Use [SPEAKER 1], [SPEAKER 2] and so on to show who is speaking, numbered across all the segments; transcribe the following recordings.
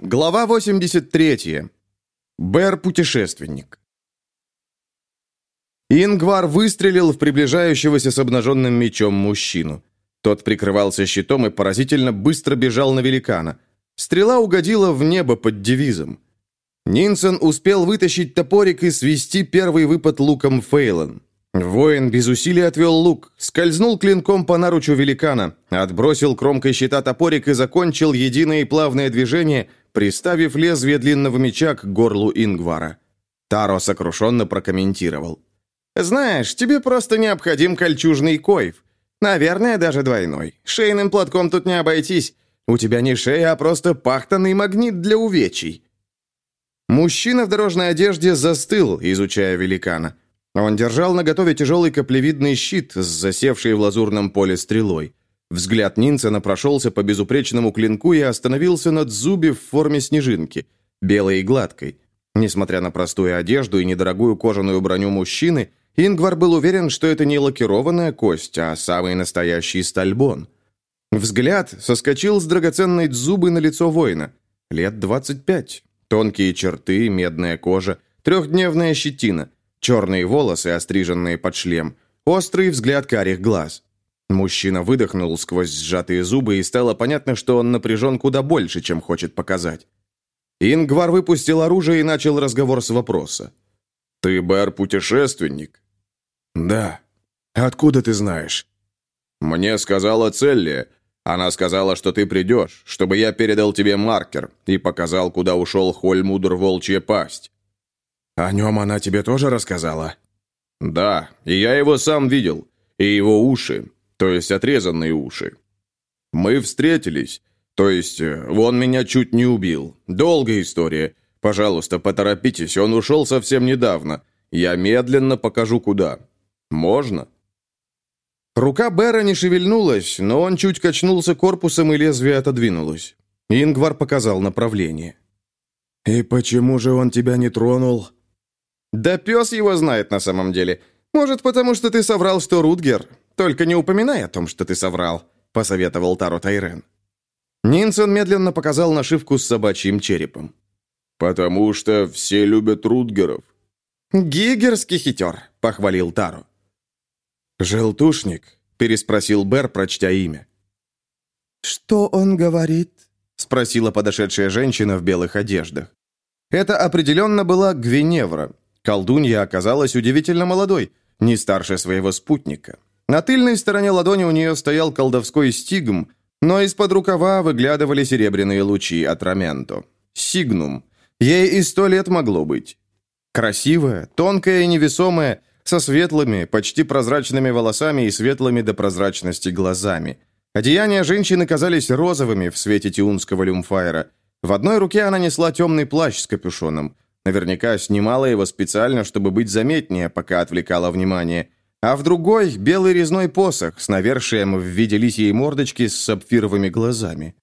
[SPEAKER 1] Глава 83. Бэр-путешественник. Ингвар выстрелил в приближающегося с обнаженным мечом мужчину. Тот прикрывался щитом и поразительно быстро бежал на великана. Стрела угодила в небо под девизом. Нинсон успел вытащить топорик и свести первый выпад луком Фейлон. Воин без усилий отвел лук, скользнул клинком по наручу великана, отбросил кромкой щита топорик и закончил единое и плавное движение, приставив лезвие длинного меча к горлу Ингвара. Таро сокрушенно прокомментировал. «Знаешь, тебе просто необходим кольчужный койв. Наверное, даже двойной. Шейным платком тут не обойтись. У тебя не шея, а просто пахтанный магнит для увечий». Мужчина в дорожной одежде застыл, изучая великана. Он держал наготове тяжелый каплевидный щит с засевшей в лазурном поле стрелой. Взгляд Нинсена прошелся по безупречному клинку и остановился над зубе в форме снежинки, белой и гладкой. Несмотря на простую одежду и недорогую кожаную броню мужчины, Ингвар был уверен, что это не лакированная кость, а самый настоящий стальбон. Взгляд соскочил с драгоценной зубы на лицо воина. Лет 25. Тонкие черты, медная кожа, трехдневная щетина, черные волосы, остриженные под шлем, острый взгляд карих глаз. Мужчина выдохнул сквозь сжатые зубы, и стало понятно, что он напряжен куда больше, чем хочет показать. Ингвар выпустил оружие и начал разговор с вопроса. «Ты, Бэр-путешественник?» «Да. Откуда ты знаешь?» «Мне сказала Целли. Она сказала, что ты придешь, чтобы я передал тебе маркер и показал, куда ушел Хольмудр Волчья Пасть». «О нем она тебе тоже рассказала?» «Да, и я его сам видел, и его уши, то есть отрезанные уши. Мы встретились, то есть э, он меня чуть не убил. Долгая история. Пожалуйста, поторопитесь, он ушел совсем недавно. Я медленно покажу, куда. Можно?» Рука Бера не шевельнулась, но он чуть качнулся корпусом, и лезвие отодвинулось. Ингвар показал направление. «И почему же он тебя не тронул?» «Да пес его знает на самом деле. Может, потому что ты соврал, что Рутгер. Только не упоминай о том, что ты соврал», — посоветовал Таро Тайрен. Нинсон медленно показал нашивку с собачьим черепом. «Потому что все любят Рутгеров». «Гигерский хитер», — похвалил Таро. «Желтушник?» — переспросил Бер, прочтя имя.
[SPEAKER 2] «Что он говорит?»
[SPEAKER 1] — спросила подошедшая женщина в белых одеждах. Это определенно была Гвиневра. Колдунья оказалась удивительно молодой, не старше своего спутника. На тыльной стороне ладони у нее стоял колдовской стигм, но из-под рукава выглядывали серебряные лучи от раменто. Сигнум. Ей и сто лет могло быть. Красивая, тонкая и невесомая, со светлыми, почти прозрачными волосами и светлыми до прозрачности глазами. Одеяния женщины казались розовыми в свете тиунского люмфайра. В одной руке она несла темный плащ с капюшоном. Наверняка снимала его специально, чтобы быть заметнее, пока отвлекала внимание а в другой – белый резной посох с навершием в виде лисьей мордочки с сапфировыми глазами.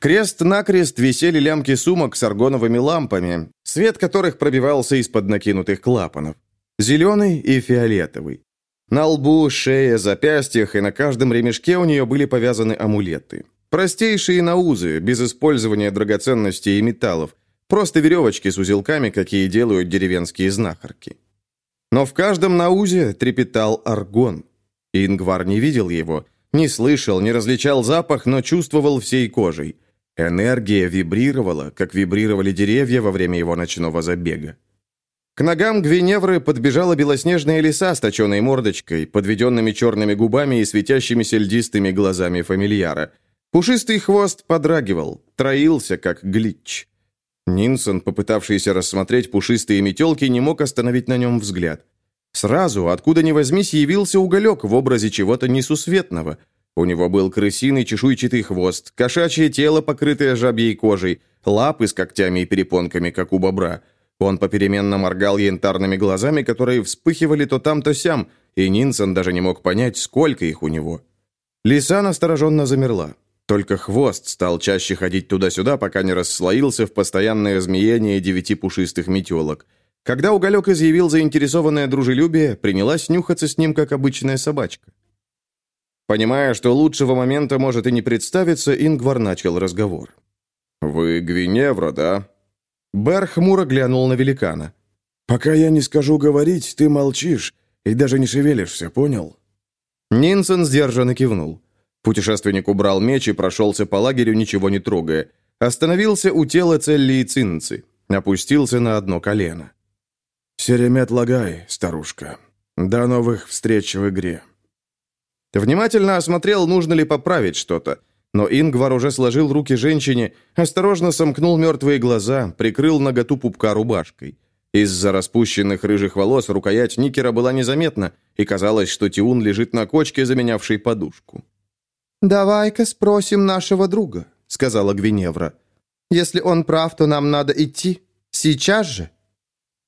[SPEAKER 1] Крест-накрест висели лямки сумок с аргоновыми лампами, свет которых пробивался из-под накинутых клапанов. Зеленый и фиолетовый. На лбу, шее, запястьях и на каждом ремешке у нее были повязаны амулеты. Простейшие наузы, без использования драгоценностей и металлов. Просто веревочки с узелками, какие делают деревенские знахарки. Но в каждом наузе трепетал аргон. Ингвар не видел его, не слышал, не различал запах, но чувствовал всей кожей. Энергия вибрировала, как вибрировали деревья во время его ночного забега. К ногам Гвиневры подбежала белоснежная лиса с точенной мордочкой, подведенными черными губами и светящимися льдистыми глазами фамильяра. Пушистый хвост подрагивал, троился, как глич. Нинсон, попытавшийся рассмотреть пушистые метелки, не мог остановить на нем взгляд. Сразу, откуда ни возьмись, явился уголек в образе чего-то несусветного. У него был крысиный чешуйчатый хвост, кошачье тело, покрытое жабьей кожей, лапы с когтями и перепонками, как у бобра. Он попеременно моргал янтарными глазами, которые вспыхивали то там, то сям, и Нинсон даже не мог понять, сколько их у него. Лиса настороженно замерла. Только хвост стал чаще ходить туда-сюда, пока не расслоился в постоянное змеение девяти пушистых метелок. Когда уголек изъявил заинтересованное дружелюбие, принялась нюхаться с ним, как обычная собачка. Понимая, что лучшего момента может и не представиться, Ингвар начал разговор. «Вы Гвиневра, да?»
[SPEAKER 2] Бер хмуро глянул на великана.
[SPEAKER 3] «Пока я не скажу говорить, ты молчишь и даже не шевелишься, понял?»
[SPEAKER 1] Нинсен сдержанно кивнул. Путешественник убрал меч и прошелся по лагерю, ничего не трогая. Остановился у тела Целли и Цинцы. Опустился на одно колено.
[SPEAKER 3] «Серемет Лагай, старушка. До новых встреч в игре».
[SPEAKER 1] Внимательно осмотрел, нужно ли поправить что-то. Но Ингвар уже сложил руки женщине, осторожно сомкнул мертвые глаза, прикрыл наготу пупка рубашкой. Из-за распущенных рыжих волос рукоять Никера была незаметна, и казалось, что Тиун лежит на кочке, заменявшей подушку.
[SPEAKER 2] «Давай-ка спросим нашего друга», — сказала Гвиневра. «Если он прав, то нам надо идти. Сейчас же».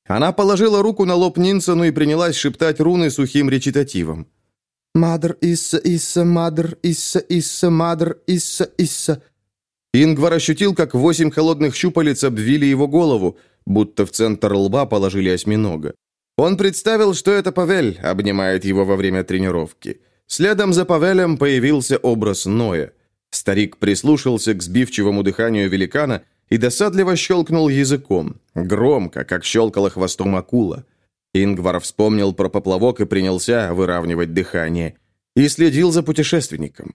[SPEAKER 1] Она положила руку на лоб Нинсону и принялась шептать руны сухим речитативом.
[SPEAKER 2] «Мадр Исса Исса, Мадр Исса Исса, Мадр Исса Исса».
[SPEAKER 1] Ингвар ощутил, как восемь холодных щупалец обвили его голову, будто в центр лба положили осьминога. Он представил, что это Павель обнимает его во время тренировки. Следом за Павелем появился образ Ноя. Старик прислушался к сбивчивому дыханию великана и досадливо щелкнул языком, громко, как щелкала хвостом акула. Ингвар вспомнил про поплавок и принялся выравнивать дыхание. И следил за путешественником.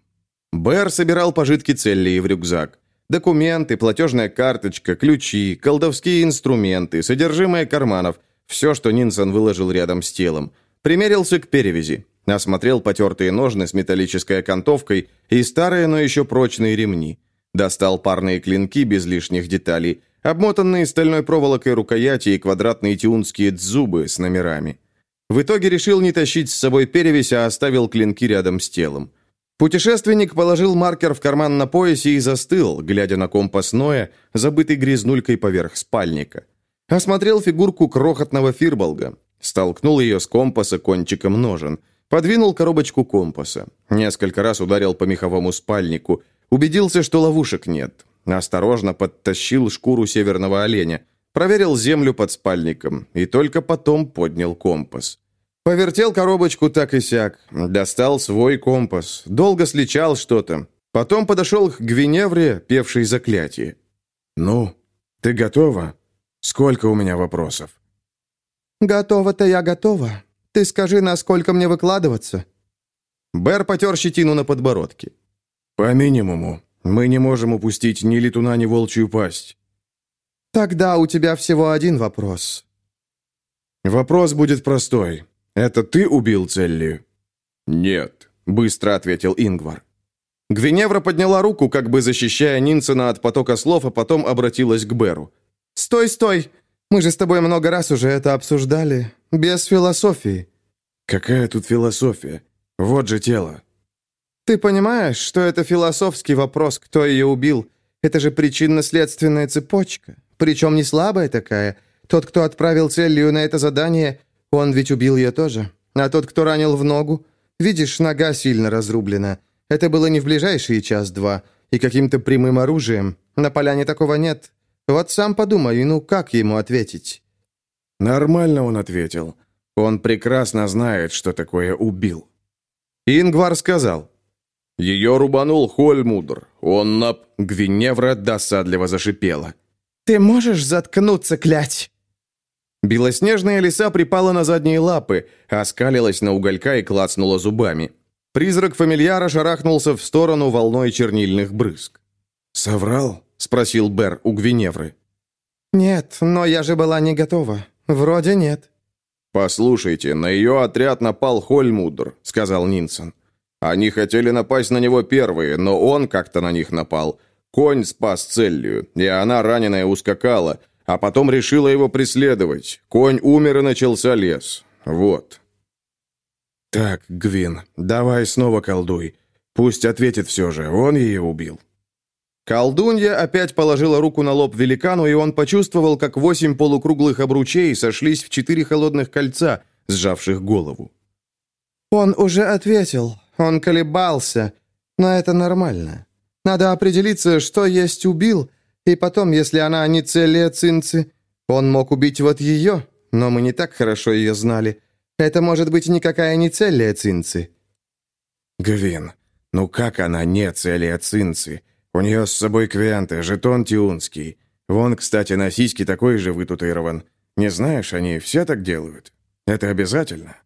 [SPEAKER 1] Бэр собирал пожитки Целлии в рюкзак. Документы, платежная карточка, ключи, колдовские инструменты, содержимое карманов – все, что Нинсон выложил рядом с телом. Примерился к перевязи. Осмотрел потертые ножны с металлической окантовкой и старые, но еще прочные ремни. Достал парные клинки без лишних деталей, обмотанные стальной проволокой рукояти и квадратные тиунские дзубы с номерами. В итоге решил не тащить с собой перевязь, а оставил клинки рядом с телом. Путешественник положил маркер в карман на поясе и застыл, глядя на компас Ноя, забытый грязнулькой поверх спальника. Осмотрел фигурку крохотного фирболга, столкнул ее с компаса кончиком ножен, подвинул коробочку компаса, несколько раз ударил по меховому спальнику, убедился, что ловушек нет, осторожно подтащил шкуру северного оленя, проверил землю под спальником и только потом поднял компас. Повертел коробочку так и сяк, достал свой компас, долго сличал что-то. Потом подошел к Гвиневре, певшей заклятие.
[SPEAKER 3] «Ну, ты готова? Сколько у меня вопросов?»
[SPEAKER 2] «Готова-то я готова. Ты скажи, насколько мне выкладываться?»
[SPEAKER 1] Бэр потер щетину на подбородке.
[SPEAKER 3] «По минимуму. Мы не можем упустить ни летуна, ни волчью пасть».
[SPEAKER 2] «Тогда у тебя всего один вопрос».
[SPEAKER 3] «Вопрос будет простой. «Это ты убил Целли?»
[SPEAKER 1] «Нет», — быстро ответил Ингвар. Гвиневра подняла руку, как бы защищая Нинсена от потока слов, а потом обратилась к Беру.
[SPEAKER 2] «Стой, стой! Мы же с тобой много раз уже это обсуждали. Без философии».
[SPEAKER 3] «Какая тут философия? Вот же тело».
[SPEAKER 2] «Ты понимаешь, что это философский вопрос, кто ее убил? Это же причинно-следственная цепочка. Причем не слабая такая. Тот, кто отправил Целлию на это задание, он ведь убил ее тоже. А тот, кто ранил в ногу? Видишь, нога сильно разрублена. Это было не в ближайшие час-два. И каким-то прямым оружием. На поляне такого нет. Вот сам подумай, ну как ему ответить?»
[SPEAKER 3] Нормально он ответил. Он прекрасно знает, что такое убил.
[SPEAKER 1] Ингвар сказал. Ее рубанул Хольмудр. Он на... Гвиневра досадливо зашипела.
[SPEAKER 2] «Ты можешь заткнуться, клять?»
[SPEAKER 1] Белоснежная лиса припала на задние лапы, оскалилась на уголька и клацнула зубами. Призрак фамильяра шарахнулся в сторону волной чернильных брызг.
[SPEAKER 3] «Соврал?»
[SPEAKER 1] — спросил Бер у Гвиневры.
[SPEAKER 2] «Нет, но я же была не готова. Вроде нет».
[SPEAKER 1] «Послушайте, на ее отряд напал Хольмудр», — сказал Нинсон. «Они хотели напасть на него первые, но он как-то на них напал. Конь спас Целлию, и она раненая ускакала, а потом решила его преследовать. Конь умер и начался лес. Вот.
[SPEAKER 3] Так, Гвин, давай снова колдуй. Пусть ответит все же, он ее убил.
[SPEAKER 1] Колдунья опять положила руку на лоб великану, и он почувствовал, как восемь полукруглых обручей сошлись в четыре холодных кольца, сжавших голову.
[SPEAKER 2] «Он уже ответил. Он колебался. Но это нормально. Надо определиться, что есть убил, и потом, если она не Целия Цинцы, он мог убить вот ее, но мы не так хорошо ее знали. Это может быть никакая не Целия Цинцы».
[SPEAKER 3] «Гвин, ну как она не Целия Цинцы? У нее с собой квианты, жетон тиунский. Вон, кстати, на сиське такой же вытатуирован. Не знаешь, они все так делают. Это обязательно?»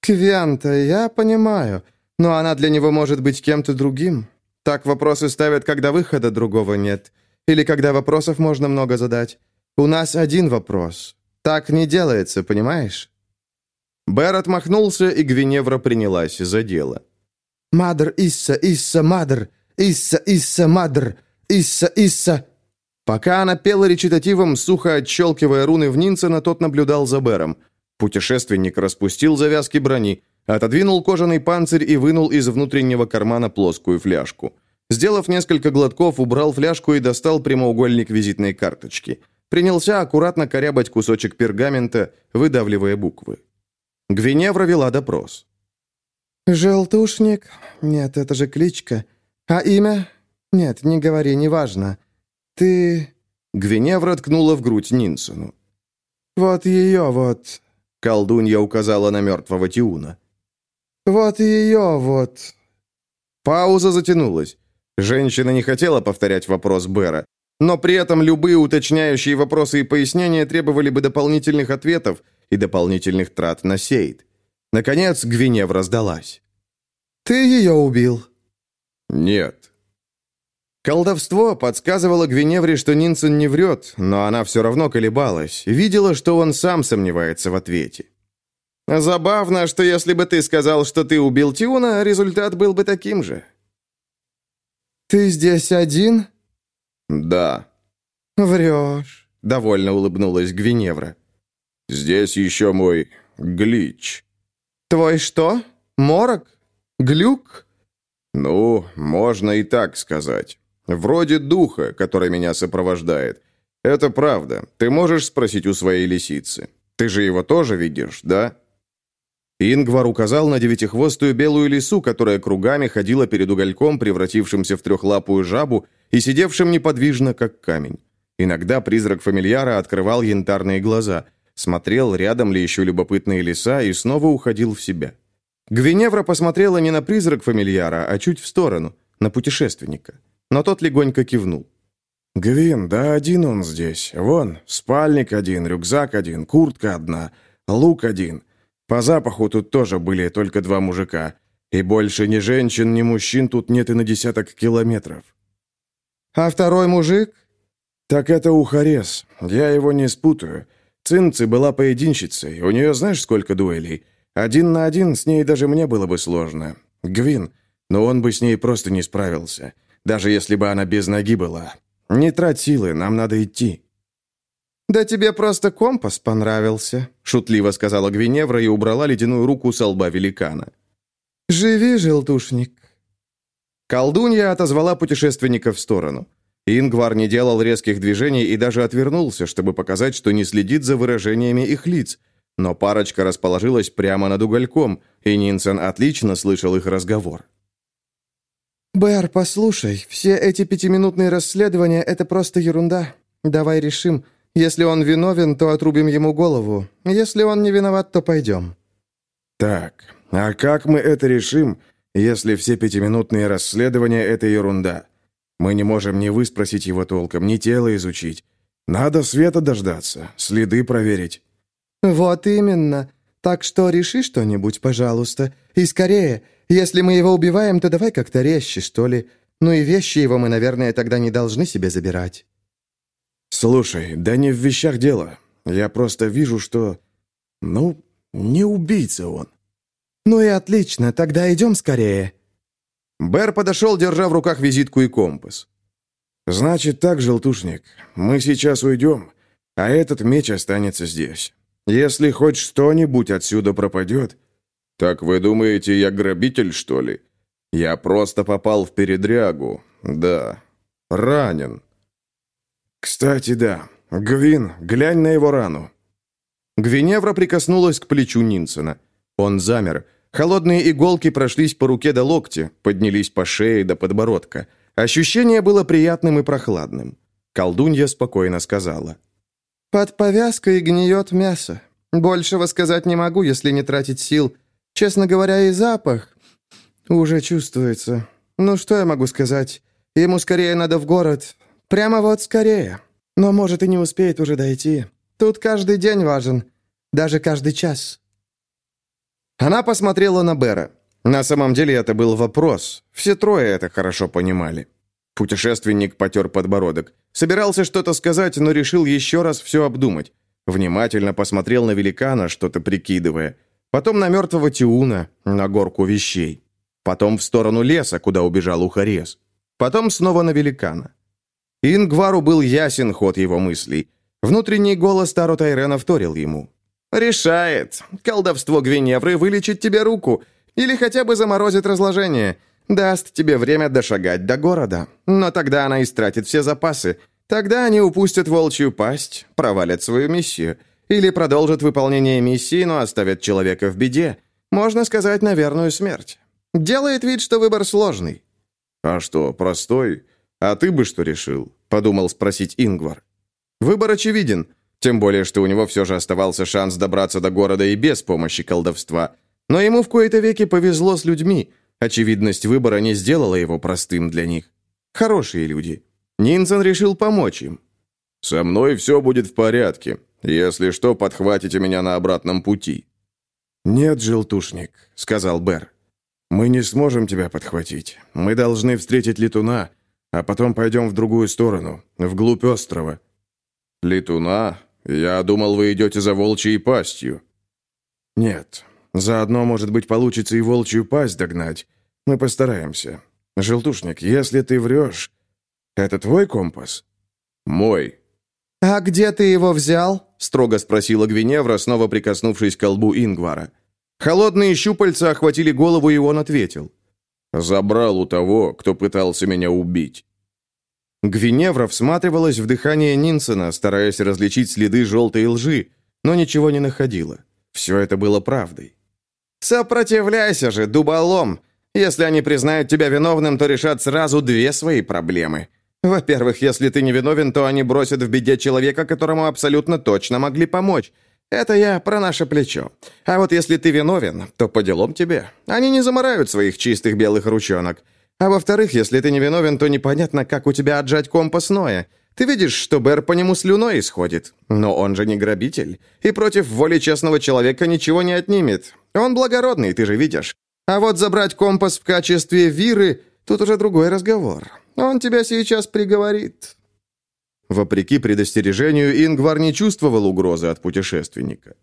[SPEAKER 2] «Квианта, я понимаю, но она для него может быть кем-то другим. Так вопросы ставят, когда выхода другого нет, или когда вопросов можно много задать. У нас один вопрос. Так не делается, понимаешь?»
[SPEAKER 1] Бэр отмахнулся, и Гвиневра принялась за дело.
[SPEAKER 2] «Мадр Исса, Исса, Мадр, Исса, Исса, Мадр, Исса, Исса...»
[SPEAKER 1] Пока она пела речитативом, сухо отщелкивая руны в Нинсена, тот наблюдал за Бэром. Путешественник распустил завязки брони, отодвинул кожаный панцирь и вынул из внутреннего кармана плоскую фляжку. Сделав несколько глотков, убрал фляжку и достал прямоугольник визитной карточки. Принялся аккуратно корябать кусочек пергамента, выдавливая буквы. Гвиневра вела допрос.
[SPEAKER 2] «Желтушник? Нет, это же кличка. А имя? Нет, не говори, неважно. Ты...»
[SPEAKER 1] Гвиневра ткнула в грудь Нинсону.
[SPEAKER 2] «Вот ее вот...»
[SPEAKER 1] Колдунья указала на мертвого Тиуна.
[SPEAKER 2] «Вот ее вот...»
[SPEAKER 1] Пауза затянулась. Женщина не хотела повторять вопрос Бера, но при этом любые уточняющие вопросы и пояснения требовали бы дополнительных ответов и дополнительных трат на сейд. Наконец Гвиневра сдалась.
[SPEAKER 2] «Ты ее убил?»
[SPEAKER 1] «Нет». Колдовство подсказывало Гвиневре, что Нинсен не врет, но она все равно колебалась, видела, что он сам сомневается в ответе. «Забавно, что если бы ты сказал, что ты убил Тиуна, результат был бы таким же».
[SPEAKER 2] «Ты здесь один?»
[SPEAKER 1] «Да».
[SPEAKER 2] «Врешь», —
[SPEAKER 1] довольно улыбнулась Гвиневра. «Здесь еще мой глич».
[SPEAKER 2] «Твой что? Морок? Глюк?»
[SPEAKER 1] «Ну, можно и так сказать. Вроде духа, который меня сопровождает. Это правда. Ты можешь спросить у своей лисицы. Ты же его тоже видишь, да?» Ингвар указал на девятихвостую белую лису, которая кругами ходила перед угольком, превратившимся в трехлапую жабу и сидевшим неподвижно, как камень. Иногда призрак фамильяра открывал янтарные глаза, смотрел, рядом ли еще любопытные лиса, и снова уходил в себя. Гвиневра посмотрела не на призрак фамильяра, а чуть в сторону, на путешественника но тот легонько кивнул.
[SPEAKER 3] «Гвин, да один он здесь. Вон, спальник один, рюкзак один, куртка одна, лук один. По запаху тут тоже были только два мужика. И больше ни женщин, ни мужчин тут нет и на десяток километров».
[SPEAKER 2] «А второй мужик?»
[SPEAKER 3] «Так это Ухарес. Я его не спутаю. Цинцы была поединщицей. У нее знаешь, сколько дуэлей? Один на один с ней даже мне было бы сложно. Гвин, но он бы с ней просто не справился даже если бы она без ноги была. Не трать силы, нам надо идти».
[SPEAKER 2] «Да тебе просто компас понравился», — шутливо сказала Гвиневра и убрала ледяную руку со лба великана. «Живи, желтушник».
[SPEAKER 1] Колдунья отозвала путешественника в сторону. Ингвар не делал резких движений и даже отвернулся, чтобы показать, что не следит за выражениями их лиц. Но парочка расположилась прямо над угольком, и Нинсен отлично слышал их разговор.
[SPEAKER 2] «Бэр, послушай, все эти пятиминутные расследования — это просто ерунда. Давай решим. Если он виновен, то отрубим ему голову. Если он не виноват, то пойдем».
[SPEAKER 3] «Так, а как мы это решим, если все пятиминутные расследования — это ерунда? Мы не можем ни выспросить его толком, ни тело изучить. Надо света дождаться, следы проверить».
[SPEAKER 2] «Вот именно. Так что реши что-нибудь, пожалуйста. И скорее. Если мы его убиваем, то давай как-то резче, что ли. Ну и вещи его мы, наверное, тогда не должны себе забирать».
[SPEAKER 3] «Слушай, да не в вещах дело. Я просто вижу, что... Ну, не убийца он».
[SPEAKER 2] «Ну и отлично, тогда идем скорее».
[SPEAKER 1] Бэр подошел, держа в руках визитку и компас.
[SPEAKER 3] «Значит так, желтушник, мы сейчас уйдем, а этот меч останется здесь. Если хоть что-нибудь отсюда пропадет,
[SPEAKER 1] «Так вы думаете, я грабитель, что ли? Я просто попал в передрягу. Да. Ранен».
[SPEAKER 3] «Кстати, да. Гвин, глянь на его рану».
[SPEAKER 1] Гвиневра прикоснулась к плечу Нинсена. Он замер. Холодные иголки прошлись по руке до локтя, поднялись по шее до подбородка. Ощущение было приятным и прохладным. Колдунья спокойно сказала.
[SPEAKER 2] «Под повязкой гниет мясо. Большего сказать не могу, если не тратить сил. Честно говоря, и запах уже чувствуется. Ну, что я могу сказать? Ему скорее надо в город. Прямо вот скорее. Но, может, и не успеет уже дойти. Тут каждый день важен. Даже каждый час».
[SPEAKER 1] Она посмотрела на Бера. На самом деле это был вопрос. Все трое это хорошо понимали. Путешественник потер подбородок. Собирался что-то сказать, но решил еще раз все обдумать. Внимательно посмотрел на великана, что-то прикидывая. Потом на мертвого Тиуна, на горку вещей. Потом в сторону леса, куда убежал Ухарес. Потом снова на великана. Ингвару был ясен ход его мыслей. Внутренний голос Таро Тайрена вторил ему. «Решает. Колдовство Гвиневры вылечит тебе руку. Или хотя бы заморозит разложение. Даст тебе время дошагать до города. Но тогда она истратит все запасы. Тогда они упустят волчью пасть, провалят свою миссию. Или продолжат выполнение миссии, но оставят человека в беде. Можно сказать, на верную смерть. Делает вид, что выбор сложный.
[SPEAKER 3] «А что, простой? А ты бы что решил?» — подумал спросить Ингвар.
[SPEAKER 1] Выбор очевиден, тем более, что у него все же оставался шанс добраться до города и без помощи колдовства. Но ему в кои-то веки повезло с людьми. Очевидность выбора не сделала его простым для них. Хорошие люди. Нинсен решил помочь им.
[SPEAKER 3] «Со мной все будет в порядке. Если что, подхватите меня на обратном пути».
[SPEAKER 1] «Нет, желтушник», — сказал Бер. «Мы не сможем тебя подхватить. Мы должны встретить летуна, а потом пойдем в другую сторону, вглубь острова».
[SPEAKER 3] «Летуна? Я думал, вы идете за волчьей пастью».
[SPEAKER 1] «Нет. Заодно, может быть, получится и волчью пасть догнать. Мы постараемся. Желтушник, если ты врешь, это твой компас?»
[SPEAKER 3] «Мой».
[SPEAKER 2] «А где ты его взял?»
[SPEAKER 1] — строго спросила Гвиневра, снова прикоснувшись к колбу Ингвара. Холодные щупальца охватили голову, и он ответил.
[SPEAKER 3] «Забрал у того, кто пытался меня убить».
[SPEAKER 1] Гвиневра всматривалась в дыхание Нинсона, стараясь различить следы желтой лжи, но ничего не находила. Все это было правдой. «Сопротивляйся же, дуболом! Если они признают тебя виновным, то решат сразу две свои проблемы. Во-первых, если ты не виновен, то они бросят в беде человека, которому абсолютно точно могли помочь. Это я про наше плечо. А вот если ты виновен, то по делам тебе. Они не заморают своих чистых белых ручонок. А во-вторых, если ты не виновен, то непонятно, как у тебя отжать компас Ноя. Ты видишь, что Бэр по нему слюной исходит. Но он же не грабитель. И против воли честного человека ничего не отнимет. Он благородный, ты же видишь. А вот забрать компас в качестве виры – тут уже другой разговор. Он тебя сейчас приговорит. Вопреки предостережению, Ингвар не чувствовал угрозы от путешественника.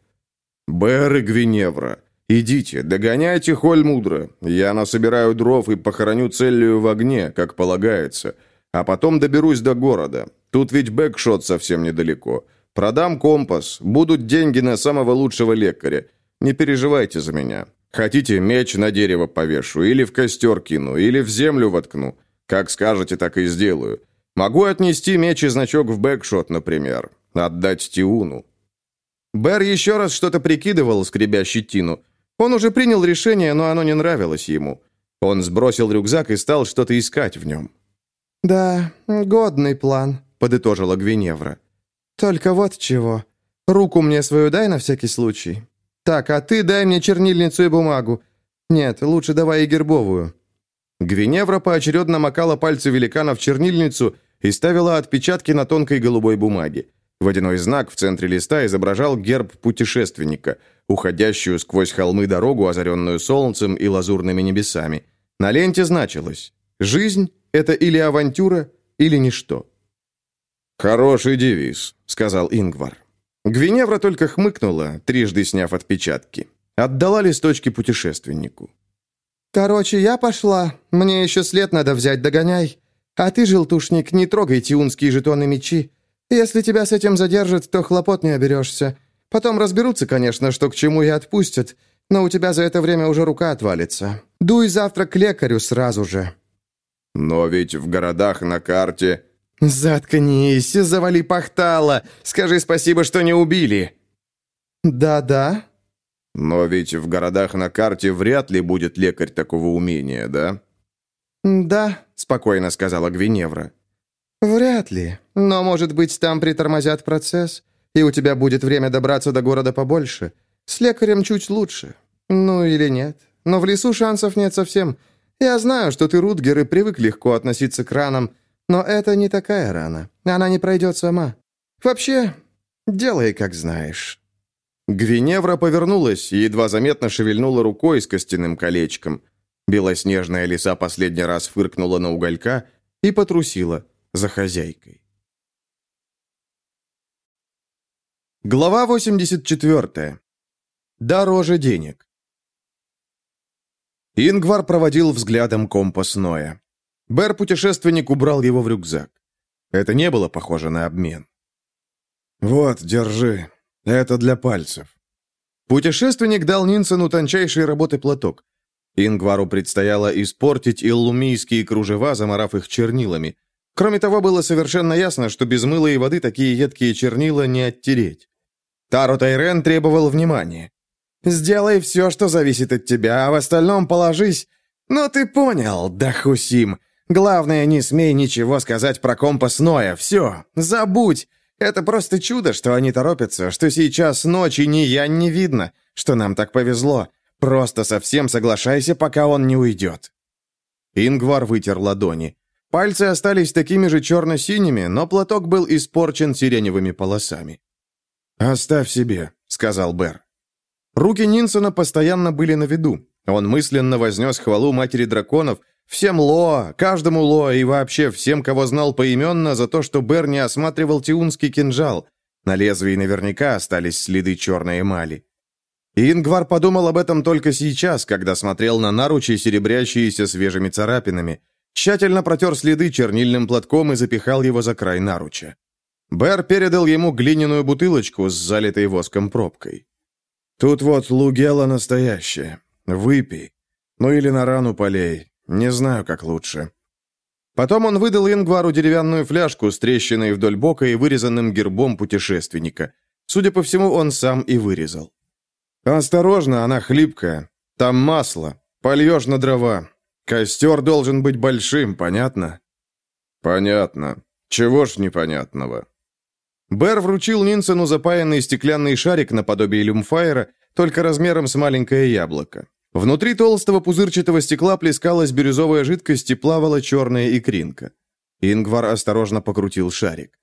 [SPEAKER 3] «Бэр и Гвиневра, идите, догоняйте Хольмудра. Я насобираю дров и похороню Целлию в огне, как полагается, а потом доберусь до города. Тут ведь бэкшот совсем недалеко. Продам компас, будут деньги на самого лучшего лекаря. Не переживайте за меня. Хотите, меч на дерево повешу, или в костер кину, или в землю воткну. Как скажете, так и сделаю. Могу отнести меч и значок в бэкшот, например. Отдать Тиуну».
[SPEAKER 1] Бэр еще раз что-то прикидывал, скребя щетину. Он уже принял решение, но оно не нравилось ему. Он сбросил рюкзак и стал что-то искать в нем.
[SPEAKER 2] «Да, годный план», — подытожила Гвиневра. «Только вот чего. Руку мне свою дай на всякий случай. Так, а ты дай мне чернильницу и бумагу. Нет, лучше давай и гербовую».
[SPEAKER 1] Гвиневра поочередно макала пальцы великана в чернильницу и ставила отпечатки на тонкой голубой бумаге. Водяной знак в центре листа изображал герб путешественника, уходящую сквозь холмы дорогу, озаренную солнцем и лазурными небесами. На ленте значилось «Жизнь — это или авантюра, или ничто».
[SPEAKER 3] «Хороший девиз», — сказал Ингвар.
[SPEAKER 1] Гвиневра только хмыкнула, трижды сняв отпечатки. Отдала листочки путешественнику.
[SPEAKER 2] «Короче, я пошла. Мне еще след надо взять, догоняй. А ты, желтушник, не трогай тиунские жетоны мечи. Если тебя с этим задержат, то хлопот не оберешься. Потом разберутся, конечно, что к чему и отпустят, но у тебя за это время уже рука отвалится. Дуй завтра к лекарю сразу же».
[SPEAKER 3] «Но ведь в городах на карте...»
[SPEAKER 1] «Заткнись, завали пахтала. Скажи спасибо, что не убили».
[SPEAKER 2] «Да-да».
[SPEAKER 3] «Но ведь в городах на карте вряд ли будет лекарь такого умения, да?»
[SPEAKER 2] «Да», —
[SPEAKER 1] спокойно сказала Гвиневра.
[SPEAKER 2] «Вряд ли. Но, может быть, там притормозят процесс, и у тебя будет время добраться до города побольше. С лекарем чуть лучше. Ну или нет. Но в лесу шансов нет совсем. Я знаю, что ты, Рутгер, и привык легко относиться к ранам, но это не такая рана. Она не пройдет сама. Вообще, делай, как знаешь».
[SPEAKER 1] Гвиневра повернулась и едва заметно шевельнула рукой с костяным колечком. Белоснежная лиса последний раз фыркнула на уголька и потрусила за хозяйкой. Глава 84. Дороже денег. Ингвар проводил взглядом компас Ноя. Бэр-путешественник убрал его в рюкзак. Это не было похоже на обмен.
[SPEAKER 3] «Вот, держи. Это для пальцев».
[SPEAKER 1] Путешественник дал Нинсену тончайшей работы платок. Ингвару предстояло испортить иллумийские кружева, заморав их чернилами. Кроме того, было совершенно ясно, что без мыла и воды такие едкие чернила не оттереть. Таро Тайрен требовал внимания. «Сделай все, что зависит от тебя, а в остальном положись. Ну ты понял, Дахусим. Главное, не смей ничего сказать про компас Ноя. Все, забудь. Это просто чудо, что они торопятся, что сейчас ночи ни я не видно, что нам так повезло. Просто совсем соглашайся, пока он не уйдет». Ингвар вытер ладони. Пальцы остались такими же черно-синими, но платок был испорчен сиреневыми полосами.
[SPEAKER 3] «Оставь себе», — сказал Бер.
[SPEAKER 1] Руки Нинсона постоянно были на виду. Он мысленно вознес хвалу матери драконов, всем Лоа, каждому Лоа и вообще всем, кого знал поименно, за то, что Бер не осматривал тиунский кинжал. На лезвии наверняка остались следы черной эмали. Ингвар подумал об этом только сейчас, когда смотрел на наручи, серебрящиеся свежими царапинами. Тщательно протер следы чернильным платком и запихал его за край наруча. Бэр передал ему глиняную бутылочку с залитой воском пробкой.
[SPEAKER 3] «Тут вот лугела настоящая. Выпей. Ну или на рану полей. Не знаю, как лучше».
[SPEAKER 1] Потом он выдал Ингвару деревянную фляжку с трещиной вдоль бока и вырезанным гербом путешественника. Судя по всему, он сам и вырезал. «Осторожно, она хлипкая. Там масло. Польешь на дрова. Костер должен быть большим, понятно?» «Понятно. Чего ж непонятного?» Бэр вручил Нинсену запаянный стеклянный шарик наподобие люмфайра, только размером с маленькое яблоко. Внутри толстого пузырчатого стекла плескалась бирюзовая жидкость и плавала черная икринка. Ингвар осторожно покрутил шарик.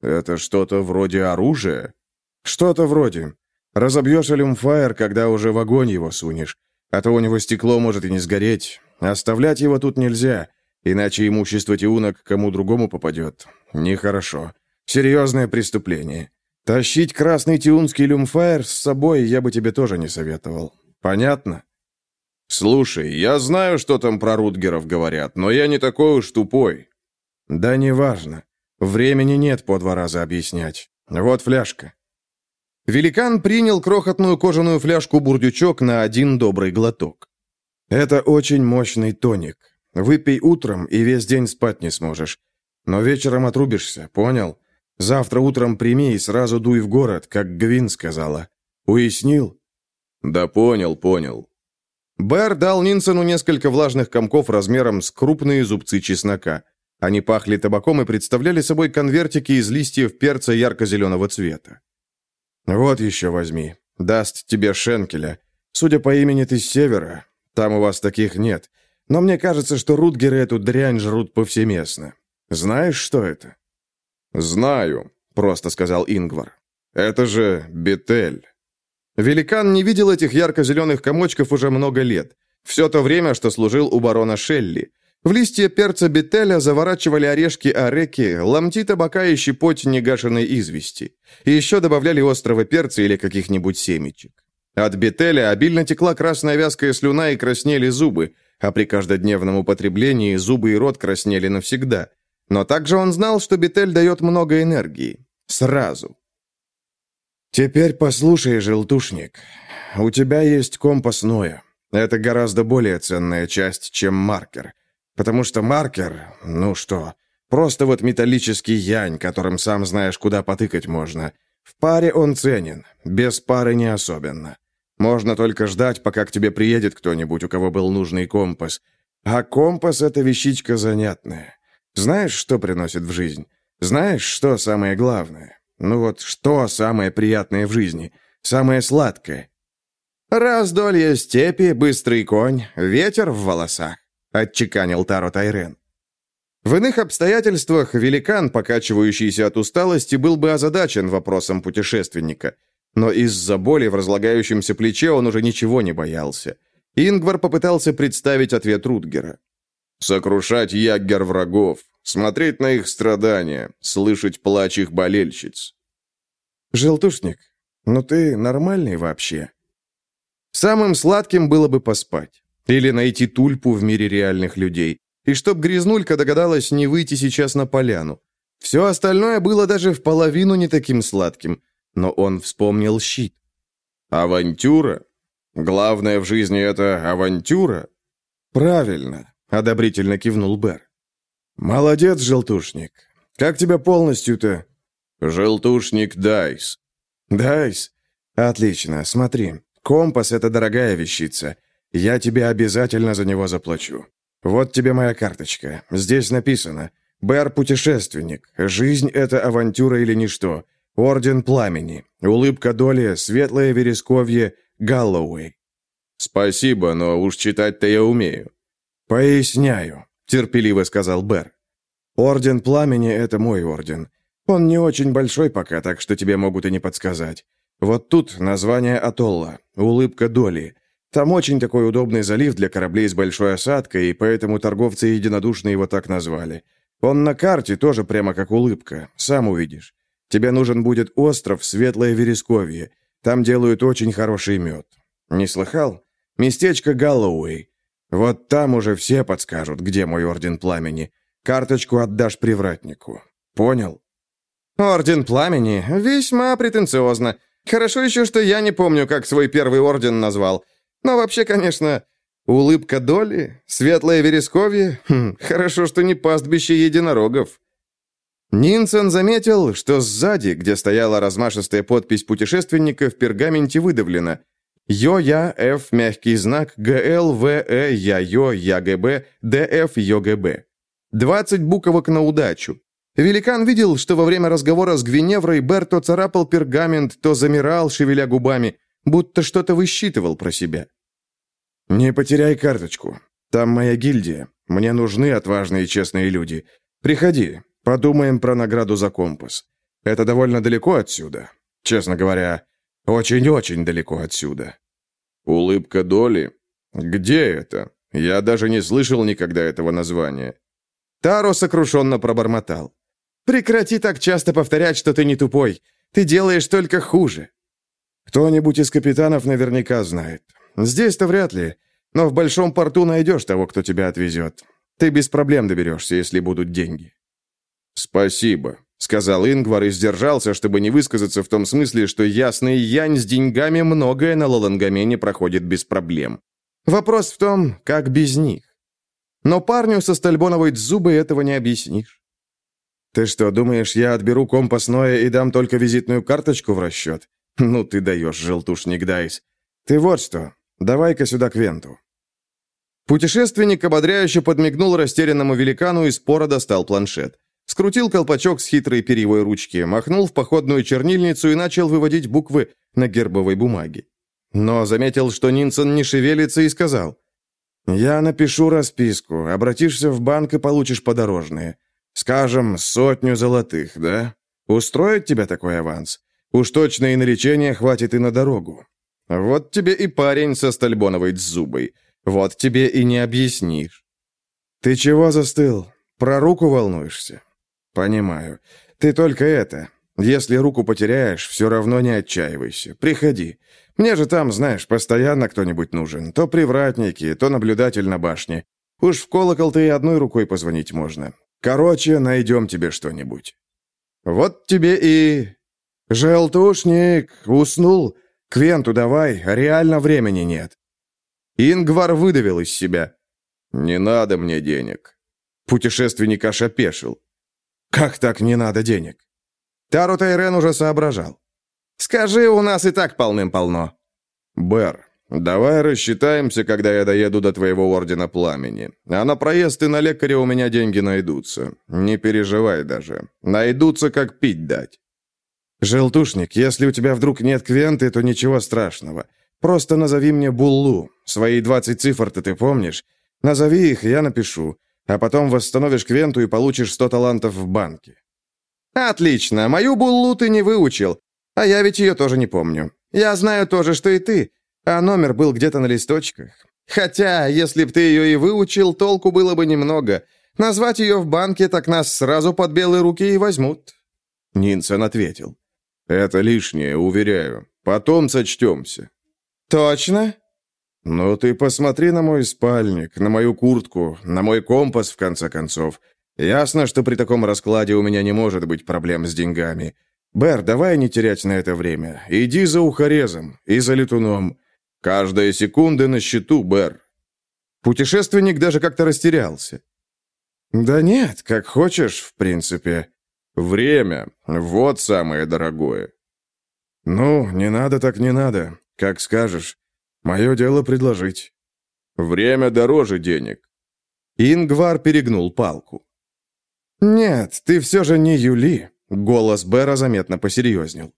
[SPEAKER 1] «Это что-то вроде оружия?»
[SPEAKER 3] «Что-то вроде. Разобьешь алюмфайр, когда уже в огонь его сунешь. А то у него стекло может и не сгореть. Оставлять его тут нельзя, иначе имущество Тиуна к кому другому попадет. Нехорошо. Серьезное преступление. Тащить красный тиунский люмфайр с собой я бы тебе тоже не советовал. Понятно?
[SPEAKER 1] Слушай, я знаю, что там про Рутгеров говорят, но я не такой уж тупой.
[SPEAKER 3] Да неважно. Времени нет по два раза объяснять. Вот фляжка.
[SPEAKER 1] Великан принял крохотную кожаную фляжку-бурдючок на один добрый глоток.
[SPEAKER 3] «Это очень мощный тоник. Выпей утром, и весь день спать не сможешь. Но вечером отрубишься, понял? Завтра утром прими и сразу дуй в город, как Гвин сказала. Уяснил?»
[SPEAKER 1] «Да понял, понял». Бэр дал Нинсону несколько влажных комков размером с крупные зубцы чеснока. Они пахли табаком и представляли собой конвертики из листьев перца ярко-зеленого цвета.
[SPEAKER 3] «Вот еще возьми. Даст тебе шенкеля. Судя по имени, ты с севера. Там у вас таких нет. Но мне кажется, что рутгеры эту дрянь жрут повсеместно. Знаешь, что это?»
[SPEAKER 1] «Знаю», — просто сказал Ингвар. «Это же бетель». Великан не видел этих ярко-зеленых комочков уже много лет. Все то время, что служил у барона Шелли. В листья перца бетеля заворачивали орешки ореки, ломти табака и щепоть негашенной извести. И еще добавляли острого перца или каких-нибудь семечек. От бетеля обильно текла красная вязкая слюна и краснели зубы, а при каждодневном употреблении зубы и рот краснели навсегда. Но также он знал, что бетель дает много энергии. Сразу.
[SPEAKER 3] «Теперь послушай, желтушник. У тебя есть компас Ноя. Это гораздо более ценная часть, чем маркер. Потому что маркер, ну что, просто вот металлический янь, которым сам знаешь, куда потыкать можно. В паре он ценен, без пары не особенно. Можно только ждать, пока к тебе приедет кто-нибудь, у кого был нужный компас. А компас — это вещичка занятная. Знаешь, что приносит в жизнь? Знаешь, что самое главное? Ну вот, что самое приятное в жизни? Самое сладкое? Раздолье степи, быстрый конь, ветер в волосах.
[SPEAKER 1] — отчеканил Таро Тайрен. В иных обстоятельствах великан, покачивающийся от усталости, был бы озадачен вопросом путешественника. Но из-за боли в разлагающемся плече он уже ничего не боялся. Ингвар попытался представить ответ Рутгера. «Сокрушать яггер врагов, смотреть на их страдания, слышать плач их болельщиц».
[SPEAKER 3] «Желтушник, ну ты нормальный вообще?»
[SPEAKER 1] Самым сладким было бы поспать. Или найти тульпу в мире реальных людей и чтоб Грязнулька догадалась не выйти сейчас на поляну. Все остальное было даже в половину не таким сладким, но он вспомнил щит. «Авантюра? Главное в жизни — это авантюра?»
[SPEAKER 3] «Правильно», — одобрительно кивнул Бер. «Молодец, желтушник. Как тебя полностью-то?»
[SPEAKER 1] «Желтушник Дайс».
[SPEAKER 3] «Дайс? Отлично, смотри. Компас — это дорогая вещица. Я тебе обязательно за него заплачу. «Вот тебе моя карточка. Здесь написано. Бэр – путешественник. Жизнь – это авантюра или ничто. Орден Пламени. Улыбка Доли, Светлое Вересковье, Галлоуэй».
[SPEAKER 1] «Спасибо, но уж читать-то я умею».
[SPEAKER 3] «Поясняю», – терпеливо сказал Бэр. «Орден Пламени – это мой орден. Он не очень большой пока, так что тебе могут и не подсказать. Вот тут название атолла, улыбка Доли. Там очень такой удобный залив для кораблей с большой осадкой, и поэтому торговцы единодушно его так назвали. Он на карте тоже прямо как улыбка, сам увидишь. Тебе нужен будет остров Светлое Вересковье. Там делают очень хороший мед. Не слыхал? Местечко Галлоуэй. Вот там уже все подскажут, где мой Орден Пламени. Карточку отдашь привратнику. Понял?
[SPEAKER 1] Орден Пламени? Весьма претенциозно. Хорошо еще, что я не помню, как свой первый орден назвал. Но вообще, конечно, улыбка доли, светлое вересковье, хм, хорошо, что не пастбище единорогов. Нинсен заметил, что сзади, где стояла размашистая подпись путешественника, в пергаменте выдавлено «Йо-Я, Ф, мягкий знак, ГЛ, В, Э, Я-Йо, Я-ГБ, ДФ, Йо-ГБ». 20 буквок на удачу. Великан видел, что во время разговора с Гвиневрой Бер то царапал пергамент, то замирал, шевеля губами, будто что-то высчитывал про себя.
[SPEAKER 3] «Не потеряй карточку. Там моя гильдия. Мне нужны отважные и честные люди. Приходи, подумаем про награду за компас. Это довольно далеко отсюда. Честно говоря, очень-очень далеко отсюда».
[SPEAKER 1] «Улыбка Доли? Где это? Я даже не слышал никогда этого названия». Таро сокрушенно пробормотал. «Прекрати так часто повторять, что ты не тупой. Ты делаешь только хуже».
[SPEAKER 3] «Кто-нибудь из капитанов наверняка знает. Здесь-то вряд ли, но в большом порту найдешь того, кто тебя отвезет. Ты без проблем доберешься, если будут деньги».
[SPEAKER 1] «Спасибо», — сказал Ингвар и сдержался, чтобы не высказаться в том смысле, что ясный Янь с деньгами многое на Лолангамене проходит без проблем. Вопрос в том, как без них. Но парню со стальбоновой зубы этого не объяснишь.
[SPEAKER 3] «Ты что, думаешь, я отберу компасное и дам только визитную карточку в расчет? Ну ты даешь, желтушник Дайс. Ты вот что, Давай-ка сюда к Венту».
[SPEAKER 1] Путешественник ободряюще подмигнул растерянному великану и споро достал планшет. Скрутил колпачок с хитрой перьевой ручки, махнул в походную чернильницу и начал выводить буквы на гербовой бумаге. Но заметил, что Нинсон не шевелится и сказал.
[SPEAKER 3] «Я напишу расписку. Обратишься в банк и получишь подорожные. Скажем, сотню золотых, да? Устроит тебя такой аванс? Уж точно и на лечение хватит и на дорогу.
[SPEAKER 1] Вот тебе и парень со стальбоновой зубой. Вот тебе и не объяснишь.
[SPEAKER 3] Ты чего застыл? Про руку волнуешься? Понимаю. Ты только это. Если руку потеряешь, все равно не отчаивайся. Приходи. Мне же там, знаешь, постоянно кто-нибудь нужен. То привратники, то наблюдатель на башне. Уж в колокол-то и одной рукой позвонить можно. Короче, найдем тебе что-нибудь.
[SPEAKER 1] Вот тебе и...
[SPEAKER 3] Желтушник, уснул. «Квенту давай, реально времени нет».
[SPEAKER 1] Ингвар выдавил из себя. «Не надо мне денег». Путешественник аж опешил.
[SPEAKER 3] «Как так не надо денег?»
[SPEAKER 1] Таро Тайрен уже соображал. «Скажи, у нас и так полным-полно». «Бэр, давай рассчитаемся, когда я доеду до твоего Ордена Пламени. А на проезд и на лекаря у меня деньги найдутся. Не переживай даже. Найдутся, как пить дать».
[SPEAKER 3] «Желтушник, если у тебя вдруг нет квенты, то ничего страшного. Просто назови мне Буллу. Свои двадцать цифр-то ты помнишь? Назови их, я напишу. А потом восстановишь Квенту и получишь 100 талантов в банке».
[SPEAKER 2] «Отлично. Мою буллу ты не выучил. А я ведь ее тоже не помню. Я знаю то же, что и ты. А номер был где-то на листочках. Хотя, если б ты ее и выучил, толку было бы немного. Назвать ее в банке, так нас сразу под белые руки и возьмут».
[SPEAKER 3] Нинсен ответил. «Это лишнее, уверяю. Потом сочтемся».
[SPEAKER 2] «Точно?»
[SPEAKER 3] «Ну ты посмотри на мой спальник, на мою куртку, на мой компас, в конце концов. Ясно, что при таком раскладе у меня не может быть проблем с деньгами. Бер, давай не терять на это время. Иди за ухорезом и за летуном. Каждая секунда на счету, Бер».
[SPEAKER 1] Путешественник даже как-то растерялся.
[SPEAKER 3] «Да нет, как хочешь, в принципе. Время — вот самое дорогое». «Ну, не надо так не надо. Как скажешь. Мое дело предложить. Время дороже денег.
[SPEAKER 1] Ингвар перегнул палку.
[SPEAKER 3] «Нет, ты все же не Юли», — голос Бера заметно посерьезнел.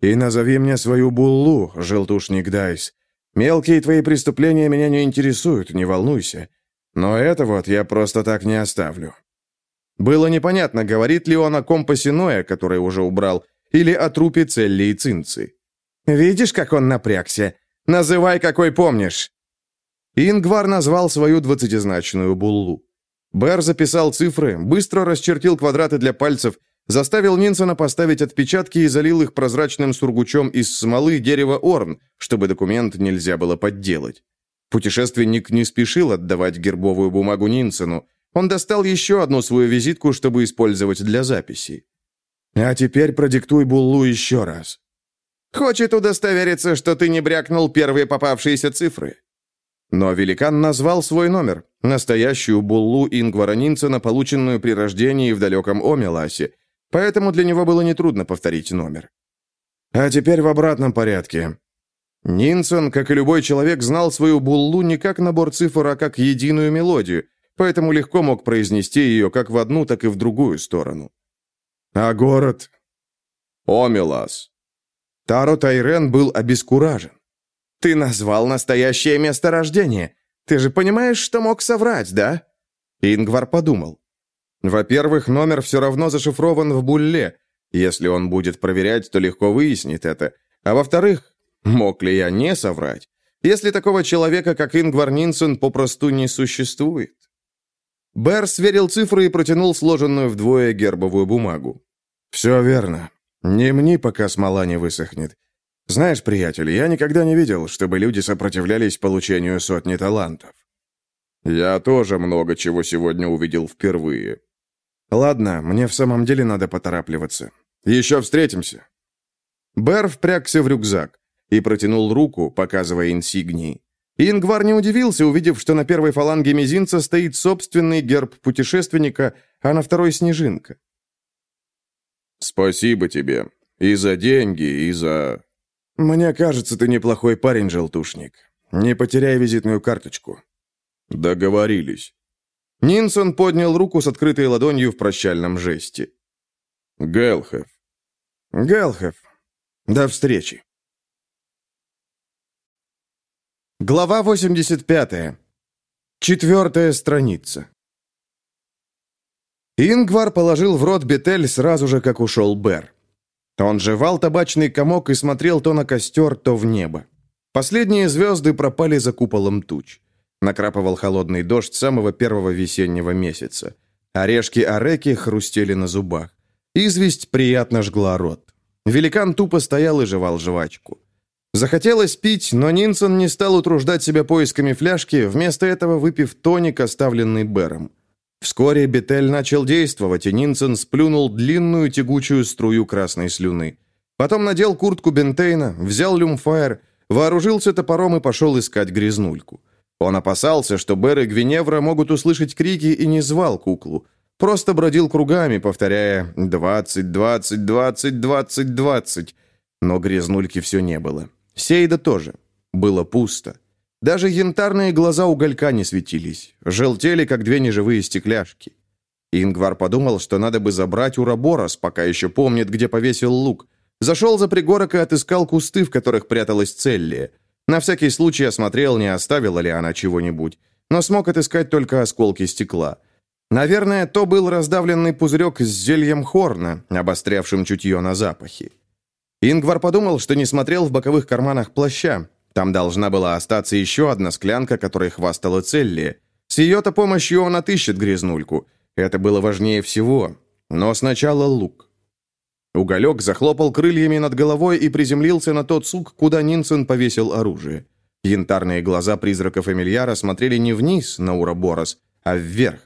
[SPEAKER 3] «И назови мне свою буллу, желтушник Дайс. Мелкие твои преступления меня не интересуют, не волнуйся. Но это вот я просто так не оставлю».
[SPEAKER 1] Было непонятно, говорит ли он о компасе Ноя, который уже убрал, или о трупе Целли и Цинцы.
[SPEAKER 2] «Видишь, как он напрягся? Называй, какой помнишь!»
[SPEAKER 1] Ингвар назвал свою двадцатизначную буллу. Бэр записал цифры, быстро расчертил квадраты для пальцев, заставил Нинсона поставить отпечатки и залил их прозрачным сургучом из смолы дерева Орн, чтобы документ нельзя было подделать. Путешественник не спешил отдавать гербовую бумагу Нинсону. Он достал еще одну свою визитку, чтобы использовать для записи.
[SPEAKER 3] «А теперь продиктуй буллу еще раз»,
[SPEAKER 2] Хочет удостовериться, что ты не брякнул первые попавшиеся цифры».
[SPEAKER 1] Но великан назвал свой номер, настоящую буллу Ингвара Нинсена, полученную при рождении в далеком Омеласе, поэтому для него было нетрудно повторить номер.
[SPEAKER 3] «А теперь в обратном порядке».
[SPEAKER 1] Нинсон, как и любой человек, знал свою буллу не как набор цифр, а как единую мелодию, поэтому легко мог произнести ее как в одну, так и в другую сторону.
[SPEAKER 3] «А город?»
[SPEAKER 1] «Омелас», Таро Тайрен был обескуражен.
[SPEAKER 2] «Ты назвал настоящее место рождения. Ты же понимаешь, что мог соврать, да?»
[SPEAKER 1] Ингвар подумал. «Во-первых, номер все равно зашифрован в булле. Если он будет проверять, то легко выяснит это. А во-вторых, мог ли я не соврать, если такого человека, как Ингвар Нинсон, попросту не существует?» Бэр сверил цифры и протянул сложенную вдвое гербовую бумагу.
[SPEAKER 3] «Все верно. Не мни, пока смола не высохнет. Знаешь, приятель, я никогда не видел, чтобы люди сопротивлялись получению сотни талантов.
[SPEAKER 1] Я тоже много чего сегодня увидел впервые.
[SPEAKER 3] Ладно, мне в самом деле надо поторапливаться. Еще встретимся.
[SPEAKER 1] Бэр впрягся в рюкзак и протянул руку, показывая инсигнии. Ингвар не удивился, увидев, что на первой фаланге мизинца стоит собственный герб путешественника, а на второй снежинка.
[SPEAKER 3] «Спасибо тебе. И за деньги, и за...» «Мне кажется, ты неплохой парень, желтушник. Не потеряй визитную карточку».
[SPEAKER 1] «Договорились». Нинсон поднял руку с открытой ладонью в прощальном жесте.
[SPEAKER 3] «Гелхев».
[SPEAKER 1] «Гелхев. До встречи». Глава 85. Четвертая страница. Ингвар положил в рот бетель сразу же, как ушел Бер. Он жевал табачный комок и смотрел то на костер, то в небо. Последние звезды пропали за куполом туч. Накрапывал холодный дождь самого первого весеннего месяца. Орешки ореки хрустели на зубах. Известь приятно жгла рот. Великан тупо стоял и жевал жвачку. Захотелось пить, но Нинсон не стал утруждать себя поисками фляжки, вместо этого выпив тоник, оставленный Бером. Вскоре Бетель начал действовать, и Нинсен сплюнул длинную тягучую струю красной слюны. Потом надел куртку Бентейна, взял люмфайр, вооружился топором и пошел искать грязнульку. Он опасался, что Бер и Гвиневра могут услышать крики и не звал куклу. Просто бродил кругами, повторяя «двадцать, двадцать, двадцать, двадцать, двадцать». Но грязнульки все не было. Сейда тоже. Было пусто. Даже янтарные глаза уголька не светились, желтели, как две неживые стекляшки. Ингвар подумал, что надо бы забрать Ураборос, пока еще помнит, где повесил лук. Зашел за пригорок и отыскал кусты, в которых пряталась Целлия. На всякий случай осмотрел, не оставила ли она чего-нибудь. но смог отыскать только осколки стекла. Наверное, то был раздавленный пузырек с зельем хорна, обострявшим чутье на запахи. Ингвар подумал, что не смотрел в боковых карманах плаща. Там должна была остаться еще одна склянка, которой хвастала Целли. С ее-то помощью он отыщет грязнульку. Это было важнее всего. Но сначала лук. Уголек захлопал крыльями над головой и приземлился на тот сук, куда Нинсен повесил оружие. Янтарные глаза призрака Фамильяра смотрели не вниз на Ураборос, а вверх.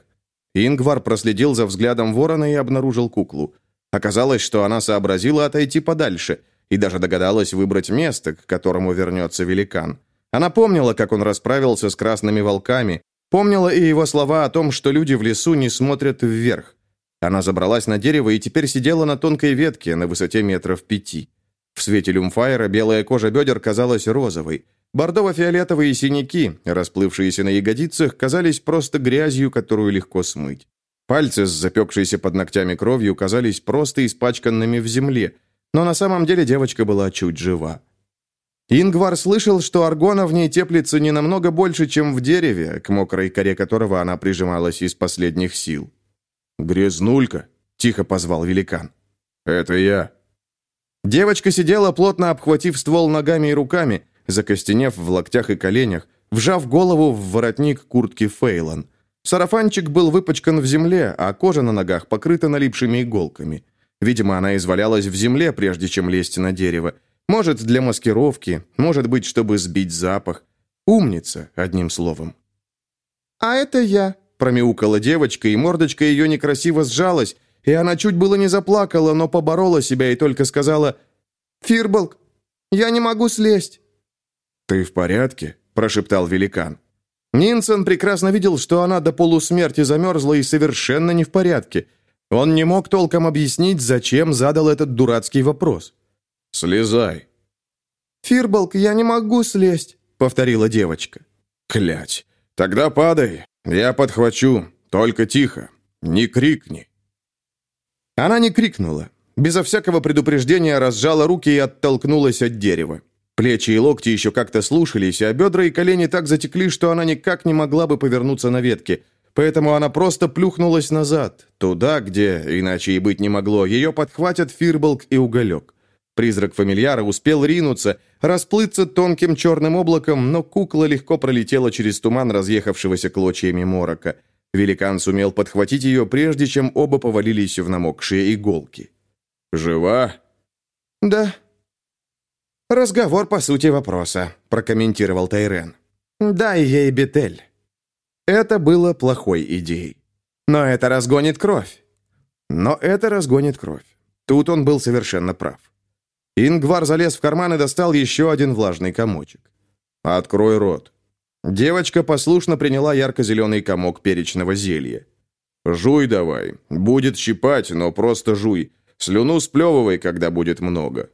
[SPEAKER 1] Ингвар проследил за взглядом ворона и обнаружил куклу. Оказалось, что она сообразила отойти подальше и даже догадалась выбрать место, к которому вернется великан. Она помнила, как он расправился с красными волками, помнила и его слова о том, что люди в лесу не смотрят вверх. Она забралась на дерево и теперь сидела на тонкой ветке на высоте метров пяти. В свете люмфайра белая кожа бедер казалась розовой. Бордово-фиолетовые синяки, расплывшиеся на ягодицах, казались просто грязью, которую легко смыть. Пальцы с запекшейся под ногтями кровью казались просто испачканными в земле, но на самом деле девочка была чуть жива. Ингвар слышал, что аргона в ней теплится не намного больше, чем в дереве, к мокрой коре которого она прижималась из последних сил.
[SPEAKER 3] «Грязнулька!» — тихо позвал великан. «Это я!»
[SPEAKER 1] Девочка сидела, плотно обхватив ствол ногами и руками, закостенев в локтях и коленях, вжав голову в воротник куртки Фейлон. Сарафанчик был выпачкан в земле, а кожа на ногах покрыта налипшими иголками. Видимо, она извалялась в земле, прежде чем лезть на дерево. Может, для маскировки, может быть, чтобы сбить запах. Умница, одним словом.
[SPEAKER 2] «А это я»,
[SPEAKER 1] Промяукала девочка, и мордочка ее некрасиво сжалась, и она чуть было не заплакала, но поборола себя и только сказала «Фирболк, я не могу слезть».
[SPEAKER 3] «Ты в порядке?» – прошептал великан.
[SPEAKER 1] Нинсон прекрасно видел, что она до полусмерти замерзла и совершенно не в порядке. Он не мог толком объяснить, зачем задал этот дурацкий вопрос.
[SPEAKER 3] «Слезай».
[SPEAKER 2] «Фирболк, я не могу слезть», — повторила девочка.
[SPEAKER 3] «Клять. Тогда падай. «Я подхвачу, только тихо, не крикни».
[SPEAKER 1] Она не крикнула. Безо всякого предупреждения разжала руки и оттолкнулась от дерева. Плечи и локти еще как-то слушались, а бедра и колени так затекли, что она никак не могла бы повернуться на ветке. Поэтому она просто плюхнулась назад, туда, где, иначе и быть не могло, ее подхватят Фирболк и Уголек. Призрак фамильяра успел ринуться, расплыться тонким черным облаком, но кукла легко пролетела через туман разъехавшегося клочьями морока. Великан сумел подхватить ее, прежде чем оба повалились в намокшие иголки.
[SPEAKER 3] «Жива?»
[SPEAKER 2] «Да».
[SPEAKER 1] «Разговор по сути вопроса», – прокомментировал Тайрен.
[SPEAKER 2] «Дай ей бетель».
[SPEAKER 1] Это было плохой идеей. Но это разгонит кровь. Но это разгонит кровь. Тут он был совершенно прав. Ингвар залез в карман и достал еще один влажный комочек. «Открой рот». Девочка послушно приняла ярко-зеленый комок перечного зелья. «Жуй давай. Будет щипать, но просто жуй. Слюну сплевывай, когда будет много».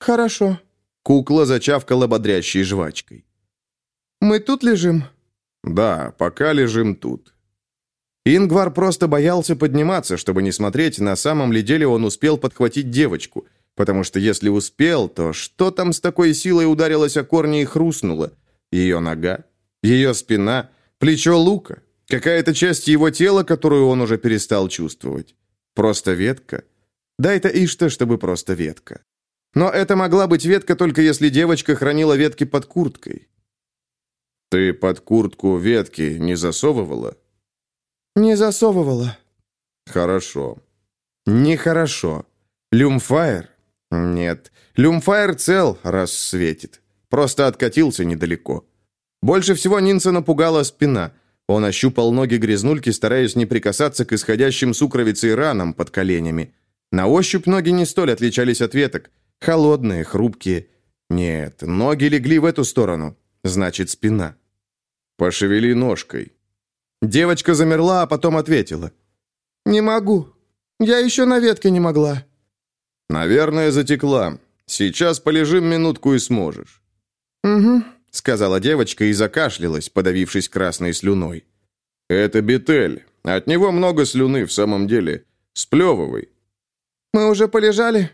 [SPEAKER 2] «Хорошо».
[SPEAKER 1] Кукла зачавкала бодрящей жвачкой.
[SPEAKER 2] «Мы тут лежим?»
[SPEAKER 1] «Да, пока лежим тут». Ингвар просто боялся подниматься, чтобы не смотреть, на самом ли деле он успел подхватить девочку – Потому что если успел, то что там с такой силой ударилось о корни и хрустнуло? Ее нога? Ее спина? Плечо лука? Какая-то часть его тела, которую он уже перестал чувствовать? Просто ветка? Дай-то Ишта, чтобы просто ветка. Но это могла быть ветка только если девочка хранила ветки под курткой. «Ты под куртку ветки не засовывала?»
[SPEAKER 2] «Не засовывала».
[SPEAKER 1] «Хорошо». «Нехорошо. Люмфайр нет, Люмфайр цел, раз светит. Просто откатился недалеко. Больше всего Нинса напугала спина. Он ощупал ноги грязнульки, стараясь не прикасаться к исходящим сукровицей ранам под коленями. На ощупь ноги не столь отличались от веток. Холодные, хрупкие. Нет, ноги легли в эту сторону. Значит, спина. Пошевели ножкой. Девочка замерла, а потом ответила.
[SPEAKER 2] «Не могу. Я еще на ветке не могла».
[SPEAKER 1] «Наверное, затекла. Сейчас полежим минутку и сможешь».
[SPEAKER 2] «Угу», —
[SPEAKER 1] сказала девочка и закашлялась, подавившись красной слюной. «Это бетель. От него много слюны в самом деле. Сплевывай».
[SPEAKER 2] «Мы уже полежали?»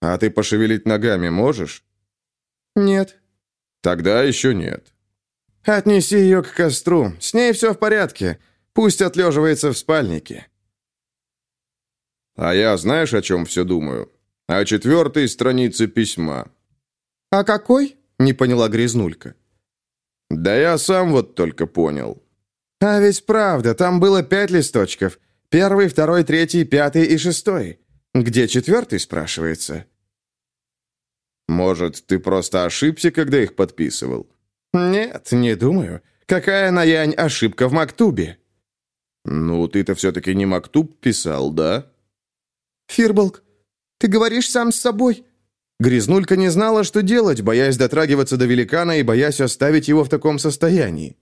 [SPEAKER 1] «А ты пошевелить ногами можешь?»
[SPEAKER 2] «Нет».
[SPEAKER 1] «Тогда еще нет».
[SPEAKER 2] Отнеси ее к костру. С ней все в порядке. Пусть отлеживается в спальнике».
[SPEAKER 3] «А я знаешь, о чем все думаю? О четвертой странице письма».
[SPEAKER 2] «А какой?» — не поняла Грязнулька.
[SPEAKER 3] «Да я сам вот только понял».
[SPEAKER 2] «А ведь правда, там было пять листочков. Первый, второй, третий, пятый и шестой. Где четвертый, спрашивается?»
[SPEAKER 3] «Может, ты просто ошибся, когда их подписывал?»
[SPEAKER 2] «Нет, не думаю. Какая наянь ошибка в Мактубе?»
[SPEAKER 3] «Ну, ты-то все-таки не Мактуб писал, да?»
[SPEAKER 2] «Фирболк, ты говоришь сам с собой?» Грязнулька не знала, что делать, боясь дотрагиваться до великана и боясь оставить его в таком состоянии.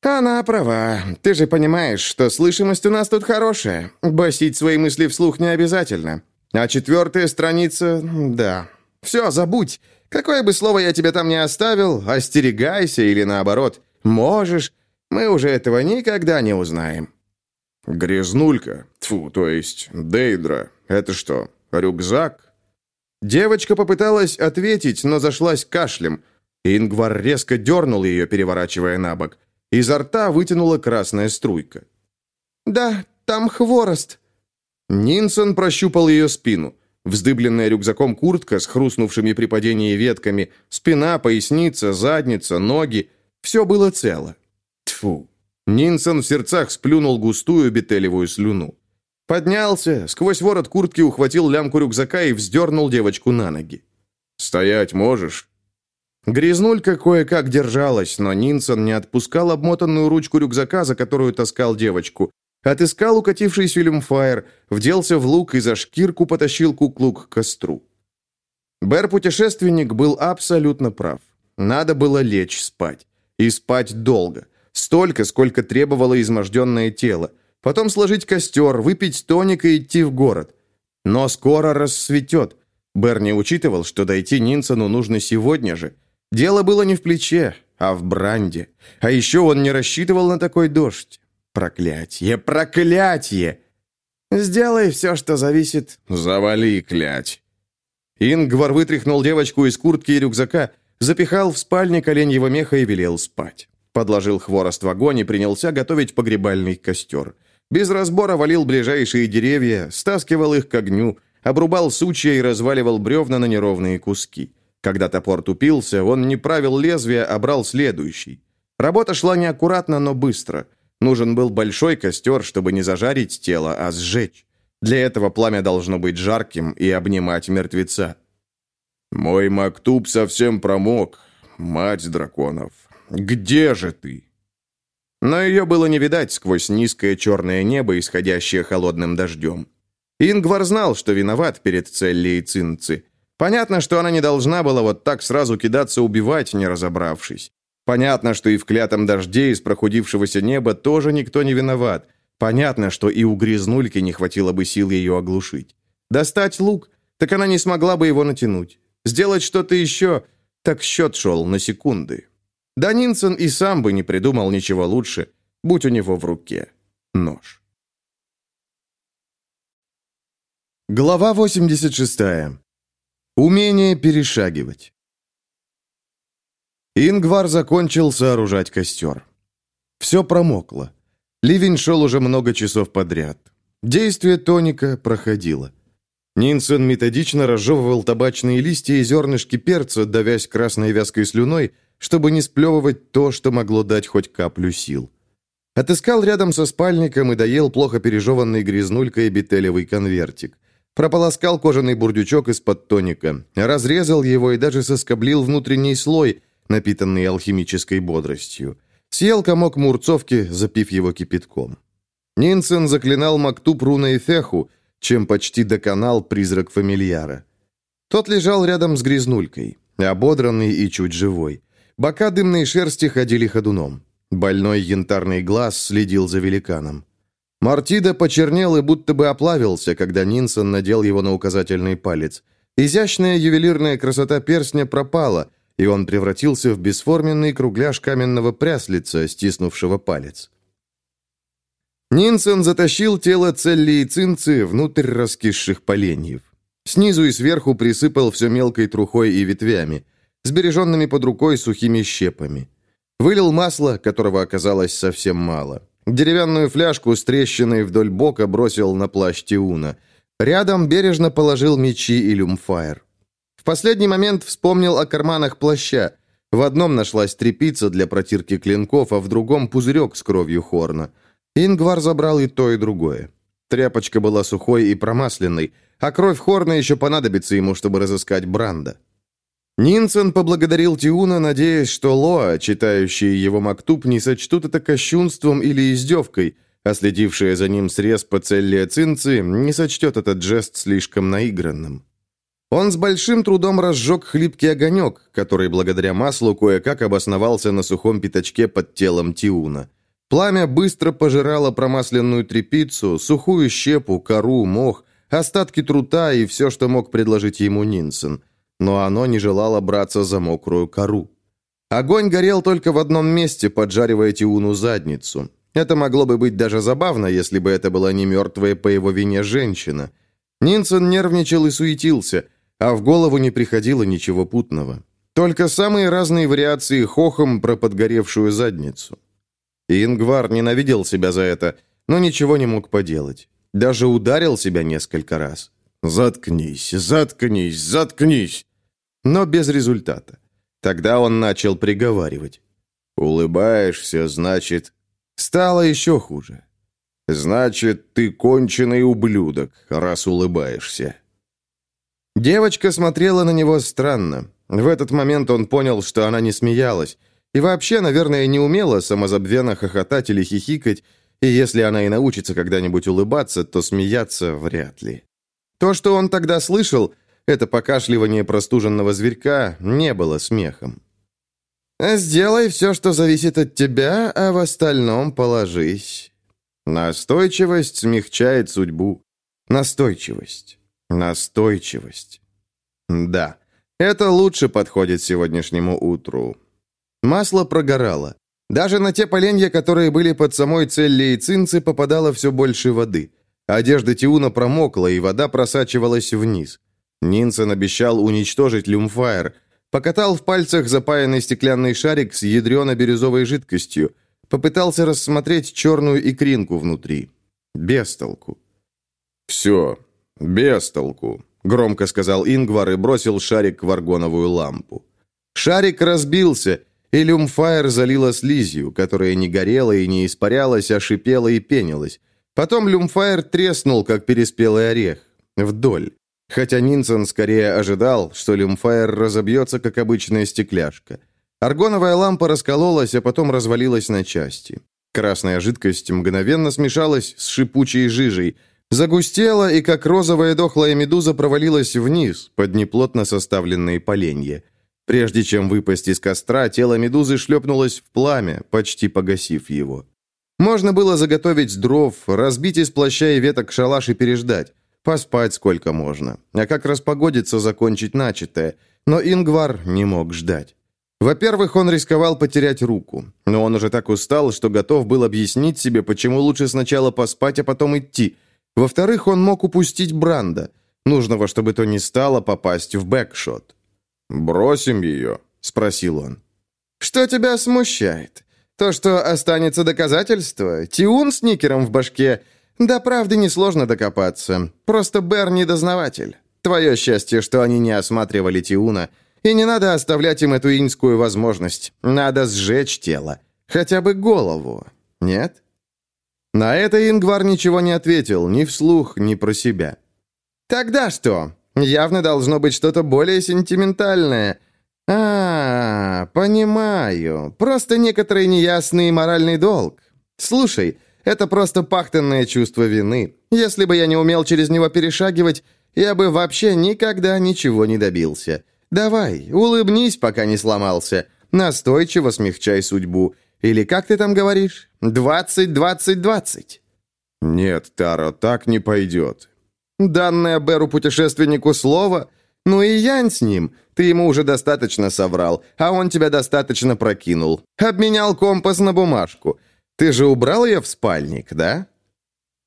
[SPEAKER 2] «Она права. Ты же понимаешь, что слышимость у нас тут хорошая. Басить свои мысли вслух не обязательно. А четвертая страница... да. Все, забудь. Какое бы слово я тебе там не оставил, остерегайся или наоборот. Можешь. Мы уже этого никогда не узнаем».
[SPEAKER 3] «Грязнулька. Тфу, то есть Дейдра. Это что, рюкзак?»
[SPEAKER 2] Девочка попыталась ответить, но зашлась кашлем. Ингвар резко дернул ее, переворачивая на бок. Изо рта вытянула красная струйка. «Да, там хворост». Нинсон прощупал ее спину. Вздыбленная рюкзаком куртка с хрустнувшими при падении ветками, спина, поясница, задница, ноги — все было цело. Тфу. Нинсон в сердцах сплюнул густую бетелевую слюну. Поднялся, сквозь ворот куртки ухватил лямку рюкзака и вздернул девочку на ноги.
[SPEAKER 3] «Стоять можешь?»
[SPEAKER 2] Грязнулька кое-как держалась, но Нинсон не отпускал обмотанную ручку рюкзака, за которую таскал девочку. Отыскал укатившийся люмфайр, вделся в лук и за шкирку потащил куклу к костру. Бэр-путешественник был абсолютно прав. Надо было лечь спать. И спать долго. Столько, сколько требовало изможденное тело потом сложить костер, выпить тоник и идти в город. Но скоро рассветет. Берни учитывал, что дойти Нинсону нужно сегодня же. Дело было не в плече, а в бранде. А еще он не рассчитывал на такой дождь. Проклятье, проклятье! Сделай все, что зависит...
[SPEAKER 3] Завали, клять.
[SPEAKER 2] Ингвар вытряхнул девочку из куртки и рюкзака, запихал в спальник оленьего меха и велел спать. Подложил хворост в огонь и принялся готовить погребальный костер. Без разбора валил ближайшие деревья, стаскивал их к огню, обрубал сучья и разваливал бревна на неровные куски. Когда топор тупился, он не правил лезвия, а брал следующий. Работа шла неаккуратно, но быстро. Нужен был большой костер, чтобы не зажарить тело, а сжечь. Для этого пламя должно быть жарким и обнимать мертвеца.
[SPEAKER 3] «Мой Мактуб совсем промок, мать драконов. Где же ты?»
[SPEAKER 2] Но ее было не видать сквозь низкое черное небо, исходящее холодным дождем. Ингвар знал, что виноват перед Целли и Цинци. Понятно, что она не должна была вот так сразу кидаться убивать, не разобравшись. Понятно, что и в клятом дожде из прохудившегося неба тоже никто не виноват. Понятно, что и у грязнульки не хватило бы сил ее оглушить. Достать лук, так она не смогла бы его натянуть. Сделать что-то еще, так счет шел на секунды. Данинсон и сам бы не придумал ничего лучше, будь у него в руке нож. Глава 86. Умение перешагивать. Ингвар закончил сооружать костер. Все промокло. Ливень шел уже много часов подряд. Действие тоника проходило. Нинсон методично разжевывал табачные листья и зернышки перца, давясь красной вязкой слюной, чтобы не сплевывать то, что могло дать хоть каплю сил. Отыскал рядом со спальником и доел плохо пережеванный грязнулькой бетелевый конвертик. Прополоскал кожаный бурдючок из-под тоника, разрезал его и даже соскоблил внутренний слой, напитанный алхимической бодростью. Съел комок мурцовки, запив его кипятком. Нинсен заклинал Мактуб руной Феху, чем почти доконал призрак фамильяра. Тот лежал рядом с грязнулькой, ободранный и чуть живой. Бока дымной шерсти ходили ходуном. Больной янтарный глаз следил за великаном. Мартида почернел и будто бы оплавился, когда Нинсон надел его на указательный палец. Изящная ювелирная красота перстня пропала, и он превратился в бесформенный кругляш каменного пряслица, стиснувшего палец. Нинсон затащил тело Целли и Цинцы внутрь раскисших поленьев. Снизу и сверху присыпал все мелкой трухой и ветвями – сбереженными под рукой сухими щепами.
[SPEAKER 1] Вылил масло, которого оказалось совсем мало. Деревянную фляжку с трещиной вдоль бока бросил на плащ Тиуна. Рядом бережно положил мечи и люмфайр. В последний момент вспомнил о карманах плаща. В одном нашлась трепица для протирки клинков, а в другом пузырек с кровью хорна. Ингвар забрал и то, и другое. Тряпочка была сухой и промасленной, а кровь хорна еще понадобится ему, чтобы разыскать Бранда. Нинсен поблагодарил Тиуна, надеясь, что Лоа, читающие его мактуб, не сочтут это кощунством или издевкой, а следившая за ним срез по Целлия Цинци не сочтет этот жест слишком наигранным. Он с большим трудом разжег хлипкий огонек, который благодаря маслу кое-как обосновался на сухом пятачке под телом Тиуна. Пламя быстро пожирало промасленную трепицу, сухую щепу, кору, мох, остатки трута и все, что мог предложить ему Нинсен – но оно не желало браться за мокрую кору. Огонь горел только в одном месте, поджаривая Тиуну задницу. Это могло бы быть даже забавно, если бы это была не мертвая по его вине женщина. Нинсон нервничал и суетился, а в голову не приходило ничего путного. Только самые разные вариации хохом про подгоревшую задницу. Ингвар ненавидел себя за это, но ничего не мог поделать. Даже ударил себя несколько раз. «Заткнись, заткнись, заткнись!» но без результата. Тогда он начал приговаривать. «Улыбаешься, значит...» Стало еще хуже. «Значит, ты конченый ублюдок, раз улыбаешься». Девочка смотрела на него странно. В этот момент он понял, что она не смеялась. И вообще, наверное, не умела самозабвенно хохотать или хихикать, и если она и научится когда-нибудь улыбаться, то смеяться вряд ли. То, что он тогда слышал, это покашливание простуженного зверька не было смехом. «Сделай все, что зависит от тебя, а в остальном положись». Настойчивость смягчает судьбу. Настойчивость. Настойчивость. Да, это лучше подходит сегодняшнему утру. Масло прогорало. Даже на те поленья, которые были под самой Целли и Цинцы, попадало все больше воды. Одежда Тиуна промокла, и вода просачивалась вниз. Нинсен обещал уничтожить люмфайр. Покатал в пальцах запаянный стеклянный шарик с ядрено-бирюзовой жидкостью. Попытался рассмотреть черную икринку внутри. Без толку. «Все, без толку», — громко сказал Ингвар и бросил шарик в аргоновую лампу. Шарик разбился, и люмфайр залила слизью, которая не горела и не испарялась, а шипела и пенилась. Потом люмфайр треснул, как переспелый орех. Вдоль. Хотя Нинсон скорее ожидал, что люмфайр разобьется, как обычная стекляшка. Аргоновая лампа раскололась, а потом развалилась на части. Красная жидкость мгновенно смешалась с шипучей жижей, загустела и, как розовая дохлая медуза, провалилась вниз, под неплотно составленные поленья. Прежде чем выпасть из костра, тело медузы шлепнулось в пламя, почти погасив его. Можно было заготовить дров, разбить из плаща и веток шалаш и переждать. Поспать сколько можно. А как распогодится, закончить начатое. Но Ингвар не мог ждать. Во-первых, он рисковал потерять руку. Но он уже так устал, что готов был объяснить себе, почему лучше сначала поспать, а потом идти. Во-вторых, он мог упустить Бранда. Нужно во что бы то ни стало попасть в бэкшот. «Бросим ее?» – спросил он. «Что тебя смущает? То, что останется доказательство? Тиун с никером в башке – «Да правды несложно докопаться. Просто Бер не дознаватель. Твое счастье, что они не осматривали Тиуна. И не надо оставлять им эту инскую возможность. Надо сжечь тело. Хотя бы голову. Нет?» На это Ингвар ничего не ответил, ни вслух, ни про себя. «Тогда что? Явно должно быть что-то более сентиментальное. А, понимаю. Просто некоторый неясный моральный долг. Слушай, это просто пахтанное чувство вины. Если бы я не умел через него перешагивать, я бы вообще никогда ничего не добился. Давай, улыбнись, пока не сломался. Настойчиво смягчай судьбу. Или как ты там говоришь? Двадцать, двадцать, двадцать.
[SPEAKER 3] Нет, Таро, так не пойдет.
[SPEAKER 1] Данное Беру путешественнику слово? Ну и Янь с ним. Ты ему уже достаточно соврал, а он тебя достаточно прокинул. Обменял компас на бумажку. Ты же убрал ее в спальник, да?»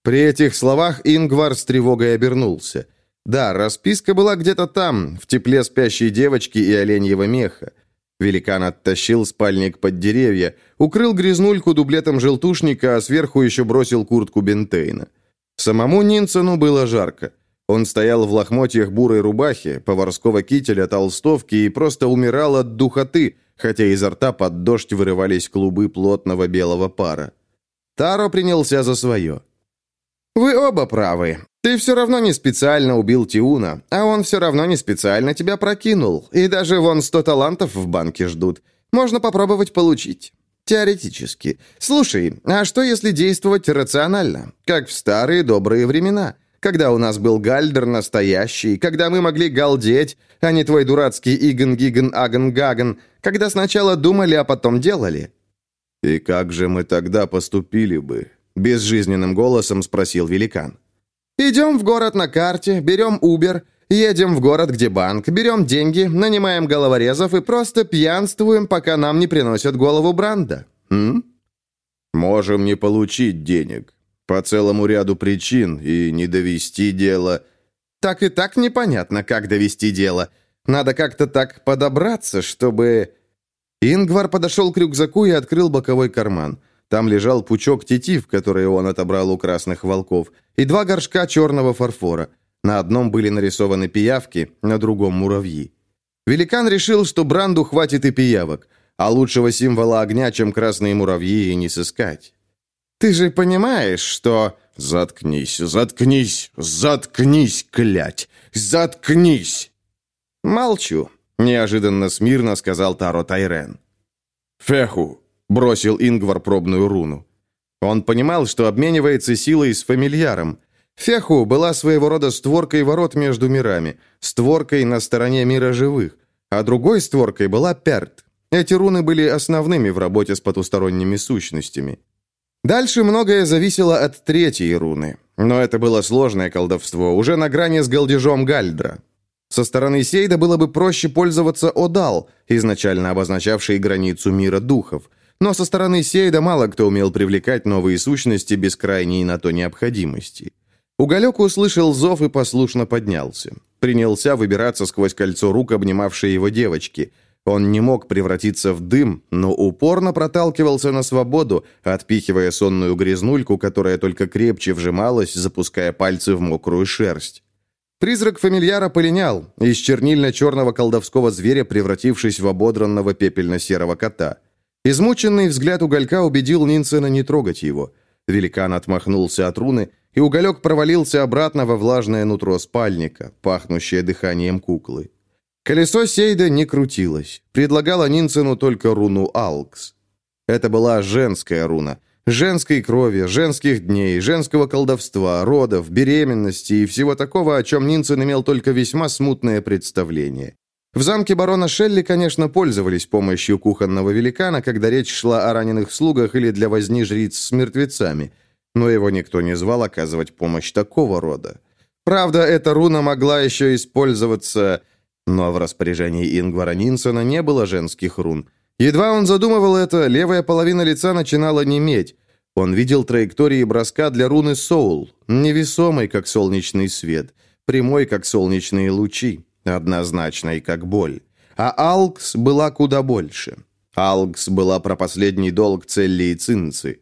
[SPEAKER 1] При этих словах Ингвар с тревогой обернулся. Да, расписка была где-то там, в тепле спящей девочки и оленьего меха. Великан оттащил спальник под деревья, укрыл грязнульку дублетом желтушника, а сверху еще бросил куртку Бентейна. Самому Нинсену было жарко. Он стоял в лохмотьях бурой рубахи, поварского кителя, толстовки и просто умирал от духоты, хотя изо рта под дождь вырывались клубы плотного белого пара. Таро принялся за свое. «Вы оба правы. Ты все равно не специально убил Тиуна, а он все равно не специально тебя прокинул, и даже вон сто талантов в банке ждут. Можно попробовать получить». Теоретически. Слушай, а что если действовать рационально, как в старые добрые времена? Когда у нас был Гальдер настоящий, когда мы могли галдеть, а не твой дурацкий Иген-Гиген-Аген-Гаген, когда сначала думали, а потом делали».
[SPEAKER 3] «И как же мы тогда поступили бы?» — безжизненным голосом спросил великан.
[SPEAKER 2] «Идем в город на карте, берем Убер, едем в город, где банк, берем деньги, нанимаем головорезов и просто пьянствуем, пока нам не приносят голову Бранда. М?
[SPEAKER 3] Можем не получить денег. По целому ряду причин и не довести дело.
[SPEAKER 2] Так и так непонятно, как довести дело. Надо как-то так подобраться, чтобы... Ингвар подошел к рюкзаку и открыл боковой карман. Там лежал пучок тетив, который он отобрал у красных волков, и два горшка черного фарфора. На одном были нарисованы пиявки, на другом муравьи. Великан решил, что Бранду хватит и пиявок, а лучшего символа огня, чем красные муравьи, и не сыскать. Ты же понимаешь, что...»
[SPEAKER 3] «Заткнись, заткнись, заткнись, клять! Заткнись!»
[SPEAKER 2] «Молчу», — неожиданно смирно сказал Таро Тайрен.
[SPEAKER 3] «Феху!»
[SPEAKER 1] — бросил Ингвар пробную руну. Он понимал, что обменивается силой с фамильяром. Феху была своего рода створкой ворот между мирами, створкой на стороне мира живых, а другой створкой была Перт. Эти руны были основными в работе с потусторонними сущностями. Дальше многое зависело от третьей руны. Но это было сложное колдовство, уже на грани с галдежом Гальдра. Со стороны Сейда было бы проще пользоваться Одал, изначально обозначавшей границу мира духов. Но со стороны Сейда мало кто умел привлекать новые сущности без крайней на то необходимости. Уголек услышал зов и послушно поднялся. Принялся выбираться сквозь кольцо рук, обнимавшей его девочки – он не мог превратиться в дым, но упорно проталкивался на свободу, отпихивая сонную грязнульку, которая только крепче вжималась, запуская пальцы в мокрую шерсть. Призрак фамильяра полинял, из чернильно-черного колдовского зверя превратившись в ободранного пепельно-серого кота. Измученный взгляд уголька убедил Нинсена не трогать его. Великан отмахнулся от руны, и уголек провалился обратно во влажное нутро спальника, пахнущее дыханием куклы. Колесо Сейда не крутилось. Предлагала Нинцену только руну Алкс. Это была женская руна. Женской крови, женских дней, женского колдовства, родов, беременности и всего такого, о чем Нинцен имел только весьма смутное представление. В замке барона Шелли, конечно, пользовались помощью кухонного великана, когда речь шла о раненых слугах или для возни жриц с мертвецами, но его никто не звал оказывать помощь такого рода. Правда, эта руна могла еще использоваться но в распоряжении Ингвара Нинсона не было женских рун. Едва он задумывал это, левая половина лица начинала неметь. Он видел траектории броска для руны Соул, невесомой, как солнечный свет, прямой, как солнечные лучи, однозначной, как боль. А Алкс была куда больше. Алкс была про последний долг Целли и Цинцы.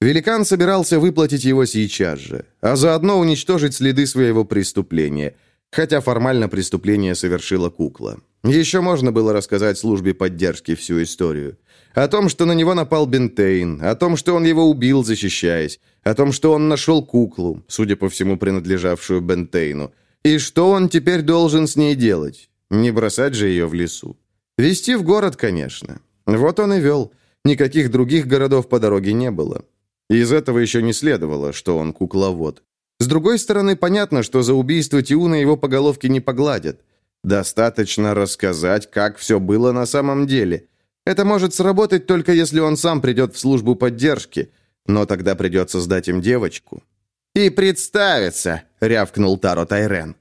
[SPEAKER 1] Великан собирался выплатить его сейчас же, а заодно уничтожить следы своего преступления – Хотя формально преступление совершила кукла. Еще можно было рассказать службе поддержки всю историю. О том, что на него напал Бентейн, о том, что он его убил, защищаясь, о том, что он нашел куклу, судя по всему, принадлежавшую Бентейну, и что он теперь должен с ней делать. Не бросать же ее в лесу. Вести в город, конечно. Вот он и вел. Никаких других городов по дороге не было. Из этого еще не следовало, что он кукловод. С другой стороны, понятно, что за убийство Тиуна его по головке не погладят. Достаточно рассказать, как все было на самом деле. Это может сработать только если он сам придет в службу поддержки, но тогда придется сдать им девочку. «И представиться!» — рявкнул Таро Тайрен.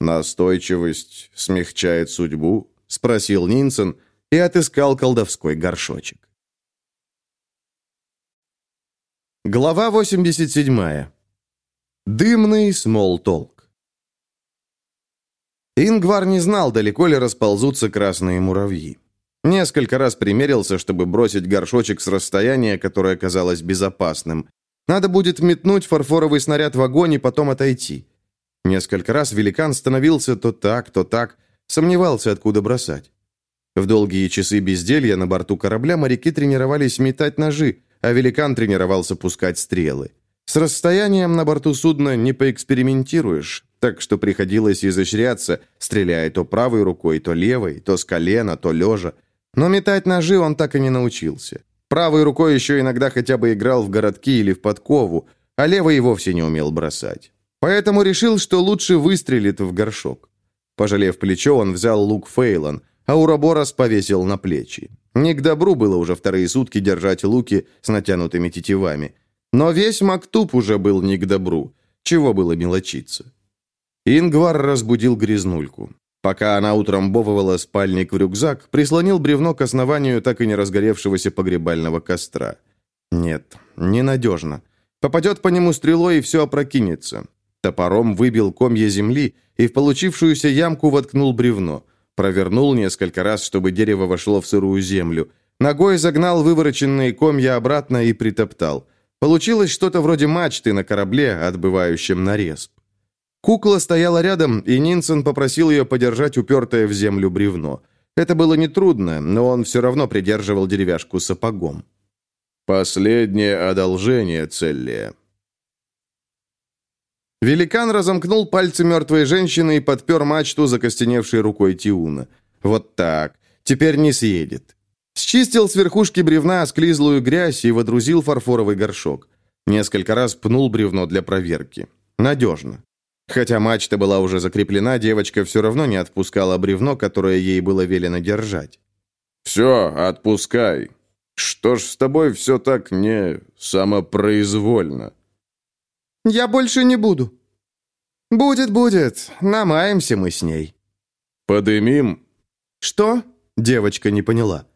[SPEAKER 3] «Настойчивость смягчает судьбу?» — спросил Нинсен и отыскал колдовской горшочек.
[SPEAKER 1] Глава 87. Дымный смолтолк. Ингвар не знал, далеко ли расползутся красные муравьи. Несколько раз примерился, чтобы бросить горшочек с расстояния, которое казалось безопасным. Надо будет метнуть фарфоровый снаряд в огонь и потом отойти. Несколько раз великан становился то так, то так, сомневался, откуда бросать. В долгие часы безделья на борту корабля моряки тренировались метать ножи, а великан тренировался пускать стрелы. С расстоянием на борту судна не поэкспериментируешь, так что приходилось изощряться, стреляя то правой рукой, то левой, то с колена, то лежа. Но метать ножи он так и не научился. Правой рукой еще иногда хотя бы играл в городки или в подкову, а левой и вовсе не умел бросать. Поэтому решил, что лучше выстрелит в горшок. Пожалев плечо, он взял лук Фейлон, а Ураборос повесил на плечи. Не к добру было уже вторые сутки держать луки с натянутыми тетивами. Но весь Мактуб уже был не к добру. Чего было мелочиться? Ингвар разбудил грязнульку. Пока она утрамбовывала спальник в рюкзак, прислонил бревно к основанию так и не разгоревшегося погребального костра. Нет, ненадежно. Попадет по нему стрелой, и все опрокинется. Топором выбил комья земли и в получившуюся ямку воткнул бревно. Провернул несколько раз, чтобы дерево вошло в сырую землю. Ногой загнал вывороченные комья обратно и притоптал. Получилось что-то вроде мачты на корабле, отбывающем на респ. Кукла стояла рядом, и Нинсен попросил ее подержать упертое в землю бревно. Это было нетрудно, но он все равно придерживал деревяшку сапогом. «Последнее одолжение, Целлия». Великан разомкнул пальцы мертвой женщины и подпер мачту закостеневшей рукой Тиуна. «Вот так. Теперь не съедет». Счистил с верхушки бревна склизлую грязь и водрузил фарфоровый горшок. Несколько раз пнул бревно для проверки. Надежно. Хотя мачта была уже закреплена, девочка все равно не отпускала бревно, которое ей было велено держать. «Все, отпускай. Что ж с тобой все так не самопроизвольно?»
[SPEAKER 2] «Я больше не буду». «Будет, будет. Намаемся мы с ней».
[SPEAKER 1] «Подымим?»
[SPEAKER 2] «Что?»
[SPEAKER 1] – девочка не поняла.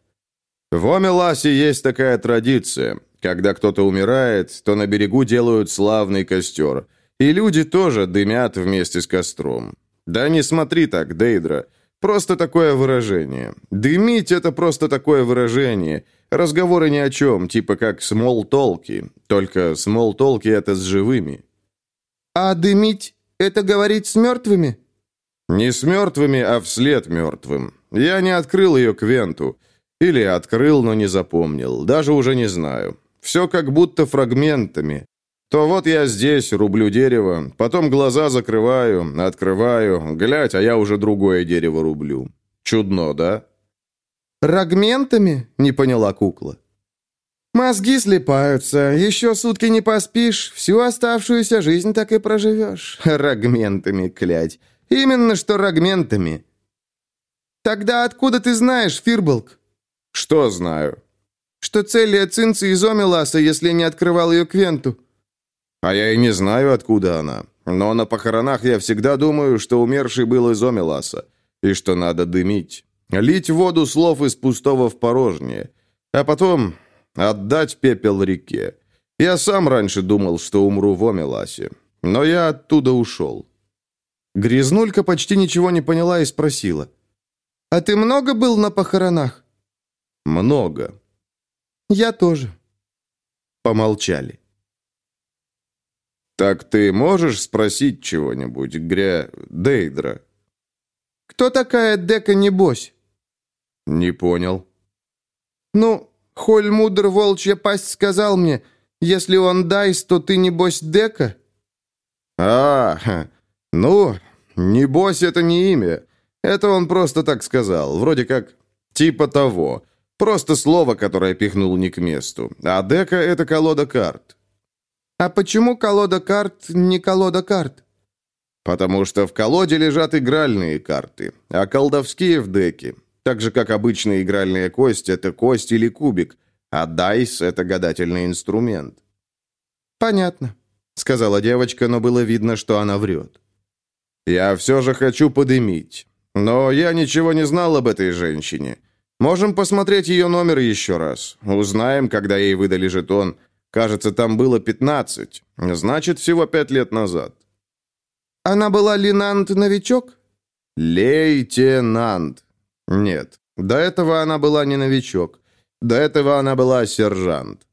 [SPEAKER 1] В Омеласе есть такая традиция. Когда кто-то умирает, то на берегу делают славный костер – и люди тоже дымят вместе с костром. Да не смотри так, Дейдра. Просто такое выражение. Дымить — это просто такое выражение. Разговоры ни о чем, типа как смолтолки. Только смолтолки — это с живыми.
[SPEAKER 2] А дымить — это говорить с мертвыми?
[SPEAKER 1] Не с мертвыми, а вслед мертвым. Я не открыл ее к Венту. Или открыл, но не запомнил. Даже уже не знаю. Все как будто фрагментами то вот я здесь, рублю дерево, потом глаза закрываю, открываю, глядь, а я уже другое дерево рублю. Чудно, да?
[SPEAKER 2] «Рагментами?» — не поняла кукла. «Мозги слепаются, еще сутки не поспишь, всю оставшуюся жизнь так и проживешь. Рагментами, клять. Именно что рагментами». «Тогда откуда ты знаешь, Фирболк?»
[SPEAKER 1] «Что знаю?»
[SPEAKER 2] «Что Целия Цинци из Омеласа, если не открывал ее Квенту».
[SPEAKER 1] А я и не знаю, откуда она. Но на похоронах я всегда думаю, что умерший был из Омеласа, и что надо дымить. Лить воду слов из пустого в порожнее. А потом отдать пепел реке. Я сам раньше думал, что умру в Омеласе. Но я оттуда ушел. Грязнулька почти ничего не поняла и спросила.
[SPEAKER 2] «А ты много был на похоронах?»
[SPEAKER 1] «Много».
[SPEAKER 2] «Я тоже».
[SPEAKER 1] Помолчали. «Так ты можешь спросить чего-нибудь, Гря... Дейдра?»
[SPEAKER 2] «Кто такая Дека Небось?»
[SPEAKER 1] «Не понял».
[SPEAKER 2] «Ну, Холь Мудр Волчья Пасть сказал мне, если он Дайс, то ты, небось, Дека?»
[SPEAKER 1] «А, ну, небось это не имя. Это он просто так сказал, вроде как типа того. Просто слово, которое пихнул не к месту. А дека — это колода карт.
[SPEAKER 2] «А почему колода карт не колода карт?»
[SPEAKER 1] «Потому что в колоде лежат игральные карты, а колдовские в деке. Так же, как обычная игральная кость – это кость или кубик, а дайс – это гадательный инструмент».
[SPEAKER 2] «Понятно», –
[SPEAKER 1] сказала девочка, но было видно, что она врет. «Я все же хочу подымить. Но я ничего не знал об этой женщине. Можем посмотреть ее номер еще раз. Узнаем, когда ей выдали жетон. Кажется, там было 15. Значит, всего пять лет назад.
[SPEAKER 2] Она была лейтенант-новичок?
[SPEAKER 1] Лейтенант. Нет. До этого она была не новичок. До этого она была сержант.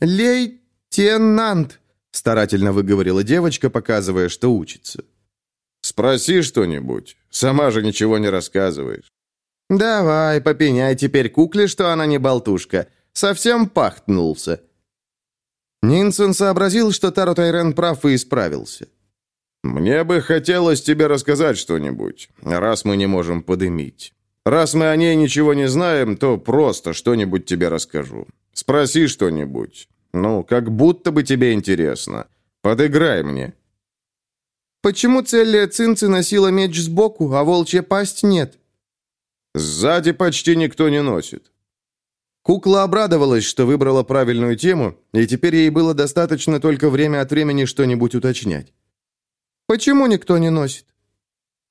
[SPEAKER 2] «Лейтенант», — старательно выговорила девочка, показывая, что учится.
[SPEAKER 1] «Спроси что-нибудь. Сама же ничего не рассказываешь».
[SPEAKER 2] «Давай, попеняй теперь кукле, что она не болтушка. Совсем пахтнулся».
[SPEAKER 1] Нинсон сообразил, что Таро Тайрен прав и исправился. «Мне бы хотелось тебе рассказать что-нибудь, раз мы не можем подымить. Раз мы о ней ничего не знаем, то просто что-нибудь тебе расскажу. Спроси что-нибудь. Ну, как будто бы тебе интересно. Подыграй мне».
[SPEAKER 2] «Почему Целлия Цинци носила меч сбоку, а волчья пасть нет?»
[SPEAKER 1] «Сзади почти никто не носит». Кукла обрадовалась, что выбрала правильную тему, и теперь ей было достаточно только время от времени что-нибудь уточнять.
[SPEAKER 2] «Почему никто не носит?»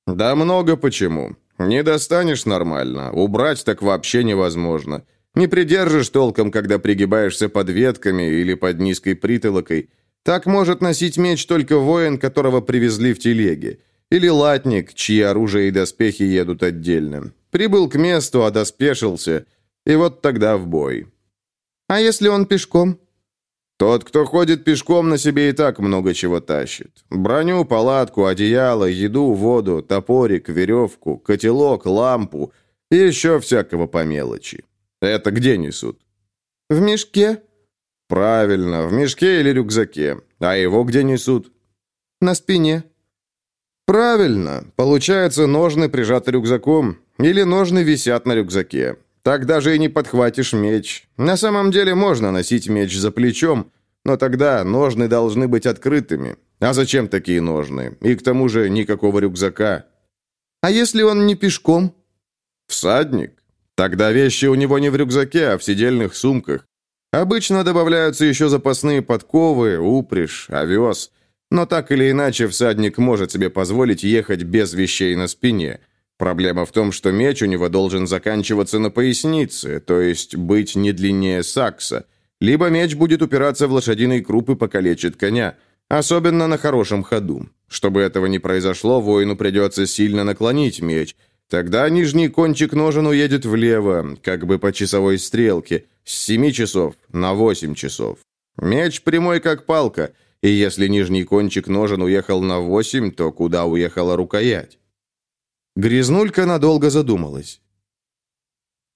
[SPEAKER 1] «Да много почему. Не достанешь нормально. Убрать так вообще невозможно. Не придержишь толком, когда пригибаешься под ветками или под низкой притолокой. Так может носить меч только воин, которого привезли в телеге. Или латник, чьи оружие и доспехи едут отдельно. Прибыл к месту, а доспешился. И вот тогда в бой.
[SPEAKER 2] А если он пешком?
[SPEAKER 1] Тот, кто ходит пешком, на себе и так много чего тащит. Броню, палатку, одеяло, еду, воду, топорик, веревку, котелок, лампу и еще всякого по мелочи. Это где несут?
[SPEAKER 2] В мешке.
[SPEAKER 1] Правильно, в мешке или рюкзаке. А его где несут?
[SPEAKER 2] На спине.
[SPEAKER 1] Правильно. Получается, ножны прижаты рюкзаком. Или ножны висят на рюкзаке. Так даже и не подхватишь меч. На самом деле можно носить меч за плечом, но тогда ножны должны быть открытыми. А зачем такие ножны? И к тому же никакого рюкзака.
[SPEAKER 2] А если он не пешком?
[SPEAKER 1] Всадник? Тогда вещи у него не в рюкзаке, а в сидельных сумках. Обычно добавляются еще запасные подковы, упряжь, овес. Но так или иначе всадник может себе позволить ехать без вещей на спине – Проблема в том, что меч у него должен заканчиваться на пояснице, то есть быть не длиннее сакса. Либо меч будет упираться в лошадиный круп и покалечит коня, особенно на хорошем ходу. Чтобы этого не произошло, воину придется сильно наклонить меч. Тогда нижний кончик ножен уедет влево, как бы по часовой стрелке, с 7 часов на 8 часов. Меч прямой, как палка, и если нижний кончик ножен уехал на 8, то куда уехала рукоять? Грязнулька надолго задумалась.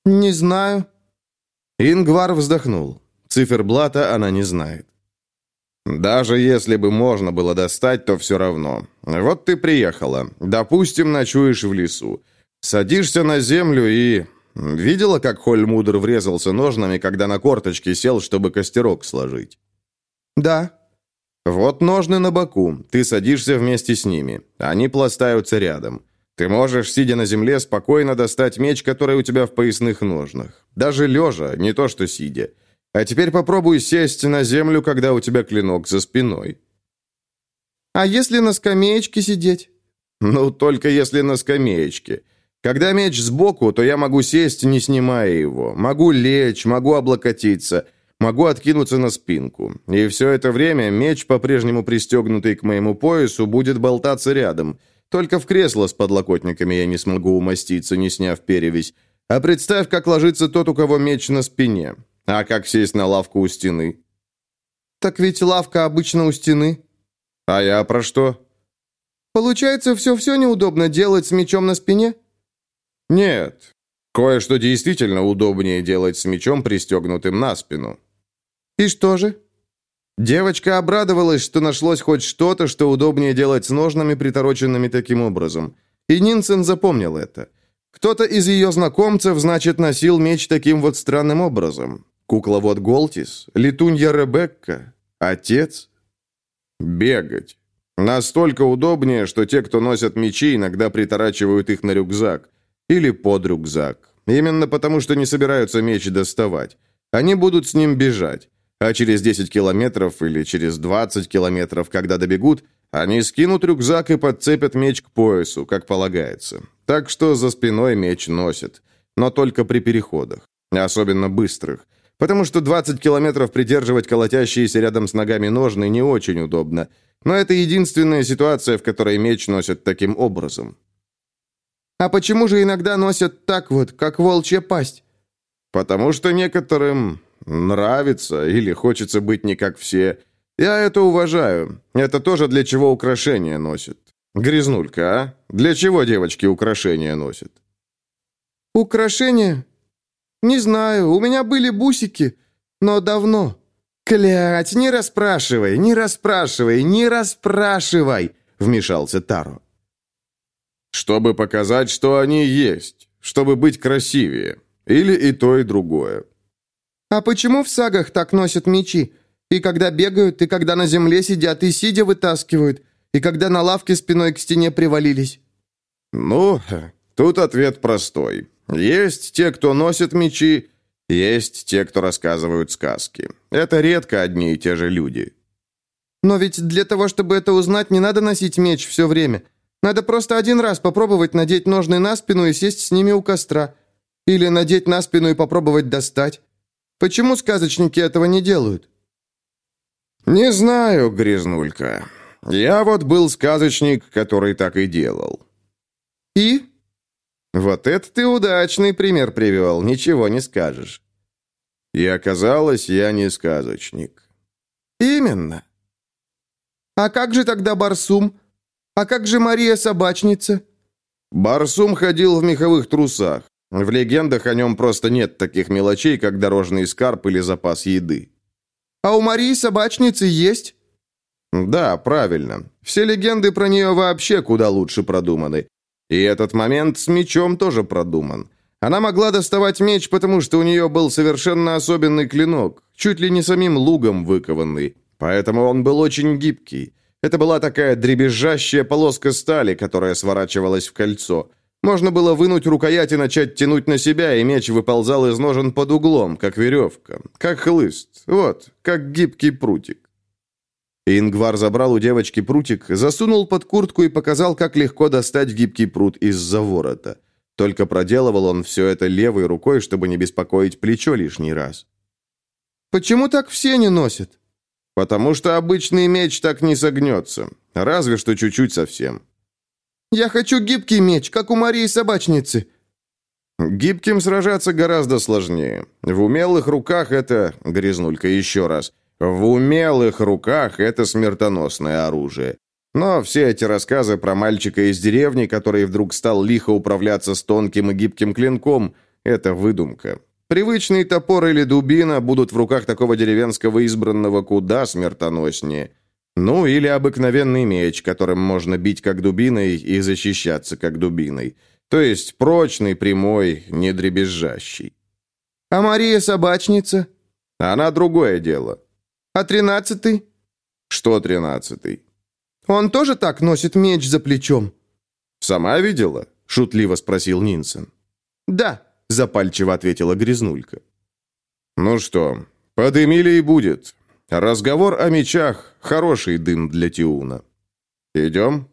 [SPEAKER 2] «Не знаю».
[SPEAKER 1] Ингвар вздохнул. Циферблата она не знает. «Даже если бы можно было достать, то все равно. Вот ты приехала. Допустим, ночуешь в лесу. Садишься на землю и... Видела, как Хольмудр врезался ножнами, когда на корточке сел, чтобы костерок сложить?»
[SPEAKER 2] «Да».
[SPEAKER 1] «Вот ножны на боку. Ты садишься вместе с ними. Они пластаются рядом. Ты можешь, сидя на земле, спокойно достать меч, который у тебя в поясных ножнах. Даже лежа, не то что сидя. А теперь попробуй сесть на землю, когда у тебя клинок за спиной.
[SPEAKER 2] А если на скамеечке сидеть?
[SPEAKER 1] Ну, только если на скамеечке. Когда меч сбоку, то я могу сесть, не снимая его. Могу лечь, могу облокотиться, могу откинуться на спинку. И все это время меч, по-прежнему пристегнутый к моему поясу, будет болтаться рядом – только в кресло с подлокотниками я не смогу умоститься, не сняв перевязь. А представь, как ложится тот, у кого меч на спине. А как сесть на лавку у стены.
[SPEAKER 2] Так ведь лавка обычно у стены.
[SPEAKER 1] А я про что?
[SPEAKER 2] Получается, все-все неудобно делать с мечом на спине?
[SPEAKER 1] Нет. Кое-что действительно удобнее делать с мечом, пристегнутым на спину.
[SPEAKER 2] И что же?
[SPEAKER 1] Девочка обрадовалась, что нашлось хоть что-то, что удобнее делать с ножнами, притороченными таким образом. И Нинсен запомнил это. Кто-то из ее знакомцев, значит, носил меч таким вот странным образом. Кукловод Голтис, летунья Ребекка, отец. Бегать. Настолько удобнее, что те, кто носят мечи, иногда приторачивают их на рюкзак. Или под рюкзак. Именно потому, что не собираются меч доставать. Они будут с ним бежать. А через 10 километров или через 20 километров, когда добегут, они скинут рюкзак и подцепят меч к поясу, как полагается. Так что за спиной меч носят. Но только при переходах. Особенно быстрых. Потому что 20 километров придерживать колотящиеся рядом с ногами ножны не очень удобно. Но это единственная ситуация, в которой меч носят таким образом.
[SPEAKER 2] А почему же иногда носят так вот, как волчья пасть?
[SPEAKER 1] Потому что некоторым нравится или хочется быть не как все. Я это уважаю. Это тоже для чего украшения носят. Грязнулька, а? Для чего девочки украшения носят?
[SPEAKER 2] Украшения? Не знаю, у меня были бусики, но давно.
[SPEAKER 1] Клять, не расспрашивай, не расспрашивай, не расспрашивай, вмешался Таро. Чтобы показать, что они есть, чтобы быть красивее. Или и то, и другое.
[SPEAKER 2] А почему в сагах так носят мечи? И когда бегают, и когда на земле сидят, и сидя вытаскивают, и когда на лавке спиной к стене привалились?
[SPEAKER 1] Ну, тут ответ простой. Есть те, кто носит мечи, есть те, кто рассказывают сказки. Это редко одни и те же люди.
[SPEAKER 2] Но ведь для того, чтобы это узнать, не надо носить меч все время. Надо просто один раз попробовать надеть ножны на спину и сесть с ними у костра. Или надеть на спину и попробовать достать. Почему сказочники этого не делают?
[SPEAKER 1] Не знаю, грязнулька. Я вот был сказочник, который так и делал.
[SPEAKER 2] И?
[SPEAKER 1] Вот это ты удачный пример привел, ничего не скажешь. И оказалось, я не сказочник.
[SPEAKER 2] Именно. А как же тогда Барсум? А как же Мария Собачница?
[SPEAKER 1] Барсум ходил в меховых трусах. В легендах о нем просто нет таких мелочей, как дорожный скарб или запас еды.
[SPEAKER 2] А у Марии Собачницы есть?
[SPEAKER 1] Да, правильно. Все легенды про нее вообще куда лучше продуманы. И этот момент с мечом тоже продуман. Она могла доставать меч, потому что у нее был совершенно особенный клинок, чуть ли не самим лугом выкованный. Поэтому он был очень гибкий. Это была такая дребезжащая полоска стали, которая сворачивалась в кольцо. Можно было вынуть рукоять и начать тянуть на себя, и меч выползал из ножен под углом, как веревка, как хлыст, вот, как гибкий прутик. Ингвар забрал у девочки прутик, засунул под куртку и показал, как легко достать гибкий прут из-за ворота. Только проделывал он все это левой рукой, чтобы не беспокоить плечо лишний раз.
[SPEAKER 2] «Почему так все не носят?»
[SPEAKER 1] «Потому что обычный меч так не согнется. Разве что чуть-чуть совсем».
[SPEAKER 2] «Я хочу гибкий меч, как у Марии Собачницы».
[SPEAKER 1] «Гибким сражаться гораздо сложнее. В умелых руках это...» Грязнулька еще раз – в умелых руках это смертоносное оружие. Но все эти рассказы про мальчика из деревни, который вдруг стал лихо управляться с тонким и гибким клинком, это выдумка. Привычный топор или дубина будут в руках такого деревенского избранного куда смертоноснее. Ну, или обыкновенный меч, которым можно бить как дубиной и защищаться как дубиной. То есть прочный, прямой, не дребезжащий.
[SPEAKER 2] А Мария собачница?
[SPEAKER 1] Она другое дело.
[SPEAKER 2] А тринадцатый?»
[SPEAKER 1] «Что тринадцатый?»
[SPEAKER 2] «Он тоже так носит меч за плечом?»
[SPEAKER 1] «Сама видела?» — шутливо спросил Нинсен.
[SPEAKER 2] «Да», —
[SPEAKER 1] запальчиво ответила Грязнулька. «Ну что, подымили и будет. Разговор о мечах — хороший дым для Тиуна. Идем?»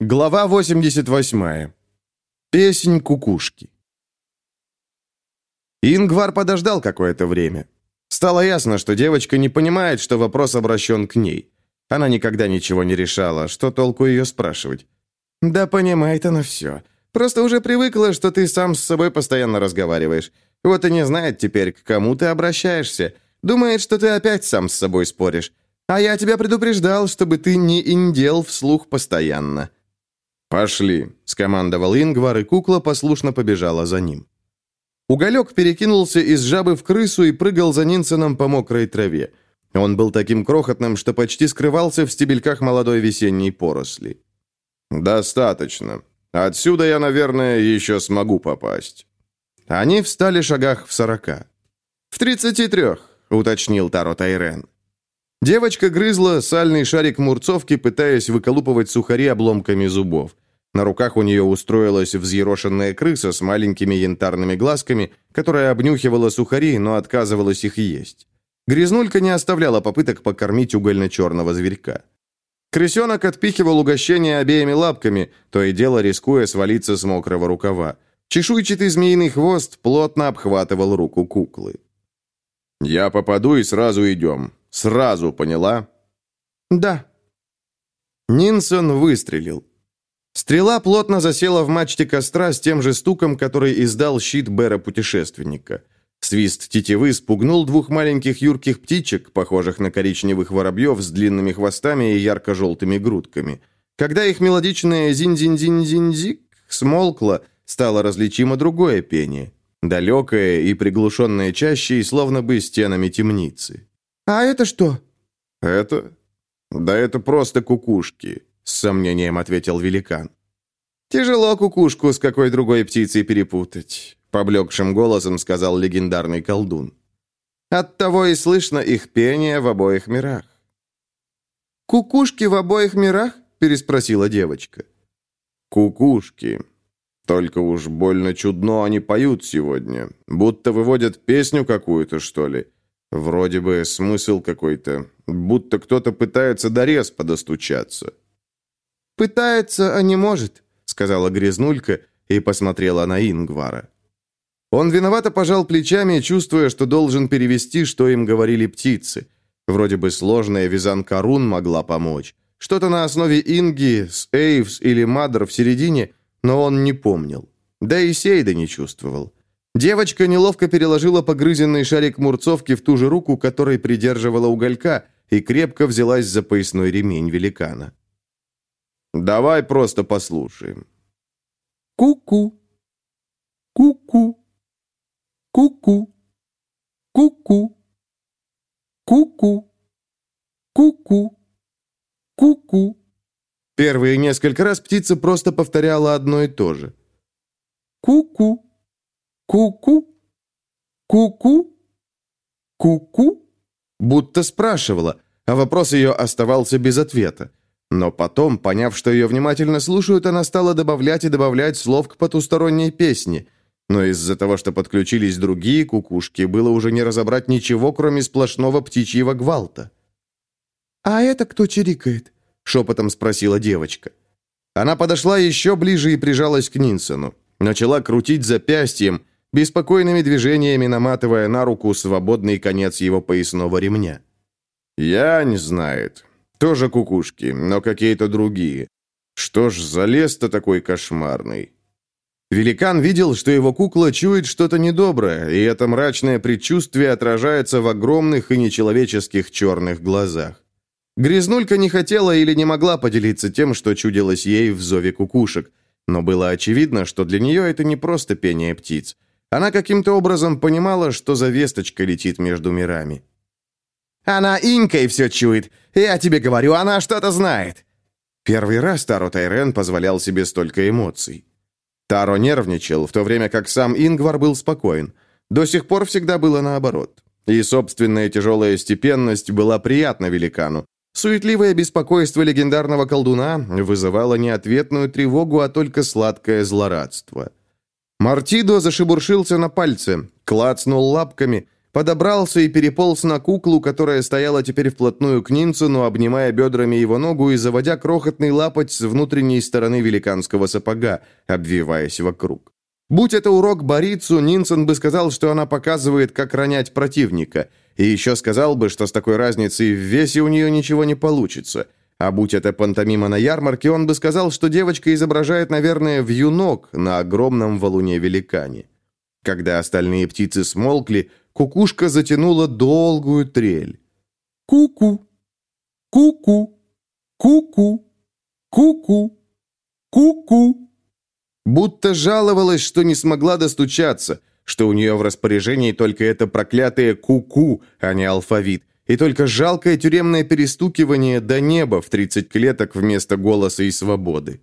[SPEAKER 1] Глава 88. Песнь кукушки. Ингвар подождал какое-то время. Стало ясно, что девочка не понимает, что вопрос обращен к ней. Она никогда ничего не решала, что толку ее спрашивать. «Да понимает она все. Просто уже привыкла, что ты сам с собой постоянно разговариваешь. Вот и не знает теперь, к кому ты обращаешься. Думает, что ты опять сам с собой споришь. А я тебя предупреждал, чтобы ты не индел вслух постоянно». «Пошли», — скомандовал Ингвар, и кукла послушно побежала за ним. Уголек перекинулся из жабы в крысу и прыгал за Нинсеном по мокрой траве. Он был таким крохотным, что почти скрывался в стебельках молодой весенней поросли. «Достаточно. Отсюда я, наверное, еще смогу попасть». Они встали шагах в сорока. «В тридцати трех», — уточнил Таро Тайрен. Девочка грызла сальный шарик мурцовки, пытаясь выколупывать сухари обломками зубов. На руках у нее устроилась взъерошенная крыса с маленькими янтарными глазками, которая обнюхивала сухари, но отказывалась их есть. Грязнулька не оставляла попыток покормить угольно-черного зверька. Крысенок отпихивал угощение обеими лапками, то и дело рискуя свалиться с мокрого рукава. Чешуйчатый змеиный хвост плотно обхватывал руку куклы. «Я попаду и сразу идем. Сразу, поняла?»
[SPEAKER 2] «Да».
[SPEAKER 1] Нинсон выстрелил. Стрела плотно засела в мачте костра с тем же стуком, который издал щит Бера-путешественника. Свист тетивы спугнул двух маленьких юрких птичек, похожих на коричневых воробьев с длинными хвостами и ярко-желтыми грудками. Когда их мелодичное зин-зин-зин-зин-зик смолкло, стало различимо другое пение. Далекое и приглушенное чаще, и словно бы стенами темницы.
[SPEAKER 2] «А это что?»
[SPEAKER 1] «Это? Да это просто кукушки», — с сомнением ответил великан. «Тяжело кукушку с какой другой птицей перепутать», — поблекшим голосом сказал легендарный колдун. «Оттого и слышно их пение в обоих мирах».
[SPEAKER 2] «Кукушки в обоих мирах?» — переспросила девочка.
[SPEAKER 1] «Кукушки. Только уж больно чудно они поют сегодня. Будто выводят песню какую-то, что ли. Вроде бы смысл какой-то. Будто кто-то пытается до респа достучаться».
[SPEAKER 2] «Пытается, а не может», —
[SPEAKER 1] сказала Грязнулька и посмотрела на Ингвара. Он виновато пожал плечами, чувствуя, что должен перевести, что им говорили птицы. Вроде бы сложная визанкарун могла помочь. Что-то на основе Инги, с Эйвс или Мадр в середине, но он не помнил. Да и Сейда не чувствовал. Девочка неловко переложила погрызенный шарик мурцовки в ту же руку, которой придерживала уголька, и крепко взялась за поясной ремень великана. Давай просто послушаем.
[SPEAKER 2] Ку-ку. Ку-ку. Ку-ку. Ку-ку. Ку-ку. Ку-ку. Ку-ку.
[SPEAKER 1] Первые несколько раз птица просто повторяла одно и то же.
[SPEAKER 2] Ку-ку. Ку-ку. Ку-ку. Ку-ку.
[SPEAKER 1] Будто спрашивала, а вопрос ее оставался без ответа. Но потом, поняв, что ее внимательно слушают, она стала добавлять и добавлять слов к потусторонней песне. Но из-за того, что подключились другие кукушки, было уже не разобрать ничего, кроме сплошного птичьего гвалта.
[SPEAKER 2] «А это кто чирикает?» — шепотом спросила девочка.
[SPEAKER 1] Она подошла еще ближе и прижалась к Нинсону. Начала крутить запястьем, беспокойными движениями наматывая на руку свободный конец его поясного ремня. «Я не знает. Тоже кукушки, но какие-то другие. Что ж за лес-то такой кошмарный? Великан видел, что его кукла чует что-то недоброе, и это мрачное предчувствие отражается в огромных и нечеловеческих черных глазах. Грязнулька не хотела или не могла поделиться тем, что чудилось ей в зове кукушек, но было очевидно, что для нее это не просто пение птиц. Она каким-то образом понимала, что за весточка летит между мирами.
[SPEAKER 2] Она инькой все чует. Я тебе говорю, она что-то знает».
[SPEAKER 1] Первый раз Таро Тайрен позволял себе столько эмоций. Таро нервничал, в то время как сам Ингвар был спокоен. До сих пор всегда было наоборот. И собственная тяжелая степенность была приятна великану. Суетливое беспокойство легендарного колдуна вызывало не ответную тревогу, а только сладкое злорадство. Мартидо зашебуршился на пальце, клацнул лапками, подобрался и переполз на куклу, которая стояла теперь вплотную к Нинсону, обнимая бедрами его ногу и заводя крохотный лапоть с внутренней стороны великанского сапога, обвиваясь вокруг. Будь это урок Борицу, Нинсон бы сказал, что она показывает, как ронять противника, и еще сказал бы, что с такой разницей в весе у нее ничего не получится. А будь это пантомима на ярмарке, он бы сказал, что девочка изображает, наверное, вьюнок на огромном валуне-великане. Когда остальные птицы смолкли, кукушка затянула долгую трель.
[SPEAKER 2] «Ку-ку! Ку-ку! Ку-ку! Ку-ку! Ку-ку!»
[SPEAKER 1] Будто жаловалась, что не смогла достучаться, что у нее в распоряжении только это проклятое «ку-ку», а не алфавит, и только жалкое тюремное перестукивание до неба в 30 клеток вместо голоса и свободы.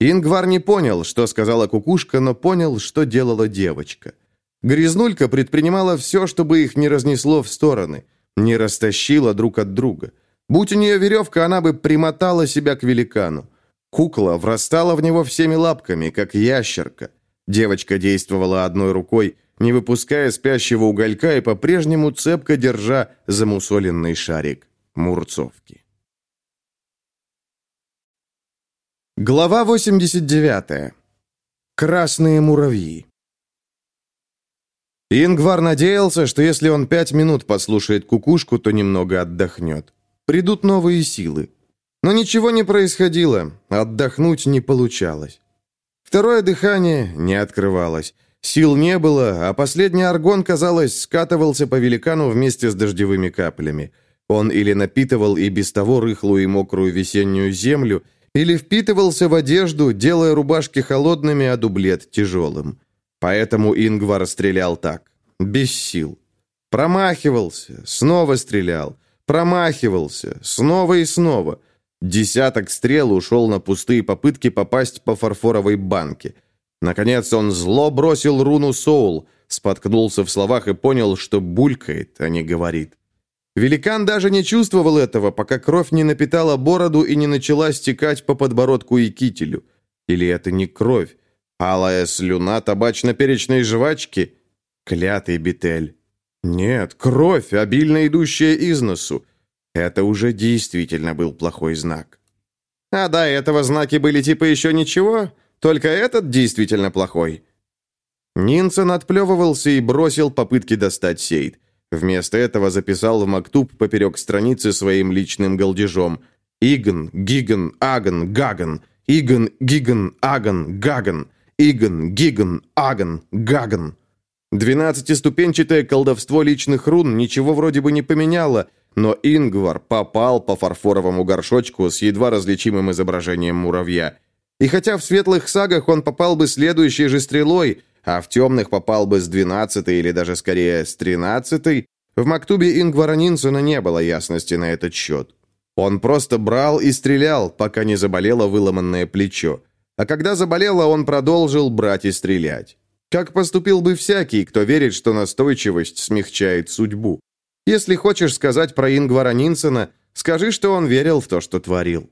[SPEAKER 1] Ингвар не понял, что сказала кукушка, но понял, что делала девочка. Грязнулька предпринимала все, чтобы их не разнесло в стороны, не растащила друг от друга. Будь у нее веревка, она бы примотала себя к великану. Кукла врастала в него всеми лапками, как ящерка. Девочка действовала одной рукой, не выпуская спящего уголька и по-прежнему цепко держа замусоленный шарик мурцовки. Глава 89. Красные муравьи. Ингвар надеялся, что если он пять минут послушает кукушку, то немного отдохнет. Придут новые силы. Но ничего не происходило, отдохнуть не получалось. Второе дыхание не открывалось. Сил не было, а последний аргон, казалось, скатывался по великану вместе с дождевыми каплями. Он или напитывал и без того рыхлую и мокрую весеннюю землю, или впитывался в одежду, делая рубашки холодными, а дублет тяжелым. Поэтому Ингвар стрелял так, без сил. Промахивался, снова стрелял, промахивался, снова и снова. Десяток стрел ушел на пустые попытки попасть по фарфоровой банке. Наконец он зло бросил руну Соул, споткнулся в словах и понял, что булькает, а не говорит. Великан даже не чувствовал этого, пока кровь не напитала бороду и не начала стекать по подбородку и кителю. Или это не кровь? Алая слюна табачно-перечной жвачки? Клятый бетель. Нет, кровь, обильно идущая из носу. Это уже действительно был плохой знак. А до этого знаки были типа еще ничего, только этот действительно плохой. Нинсон отплевывался и бросил попытки достать сейд. Вместо этого записал в мактуб поперек страницы своим личным голдежом. «Игн, Гиган, Аган, Гаган, Игн, Гиган, Аган, Гаган, Игн, Гиган, Аган, Гаган». Двенадцатиступенчатое колдовство личных рун ничего вроде бы не поменяло, но Ингвар попал по фарфоровому горшочку с едва различимым изображением муравья. И хотя в светлых сагах он попал бы следующей же стрелой, а в темных попал бы с двенадцатой или даже скорее с тринадцатой, в Мактубе Ингвара Нинсона не было ясности на этот счет. Он просто брал и стрелял, пока не заболело выломанное плечо. А когда заболело, он продолжил брать и стрелять. Как поступил бы всякий, кто верит, что настойчивость смягчает судьбу. Если хочешь сказать про Ингвара Нинсона, скажи, что он верил в то, что творил.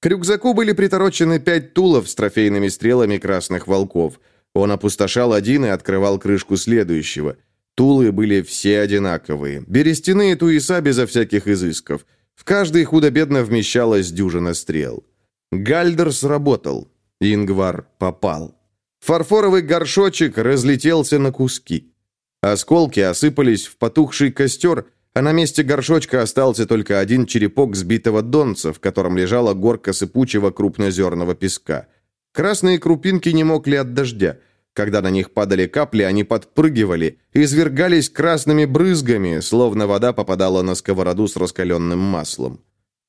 [SPEAKER 1] К рюкзаку были приторочены пять тулов с трофейными стрелами красных волков. Он опустошал один и открывал крышку следующего. Тулы были все одинаковые. Берестяные туеса безо всяких изысков. В каждой худо-бедно вмещалась дюжина стрел. Гальдер сработал. Ингвар попал. Фарфоровый горшочек разлетелся на куски. Осколки осыпались в потухший костер, а на месте горшочка остался только один черепок сбитого донца, в котором лежала горка сыпучего крупнозерного песка. Красные крупинки не мокли от дождя. Когда на них падали капли, они подпрыгивали, извергались красными брызгами, словно вода попадала на сковороду с раскаленным маслом.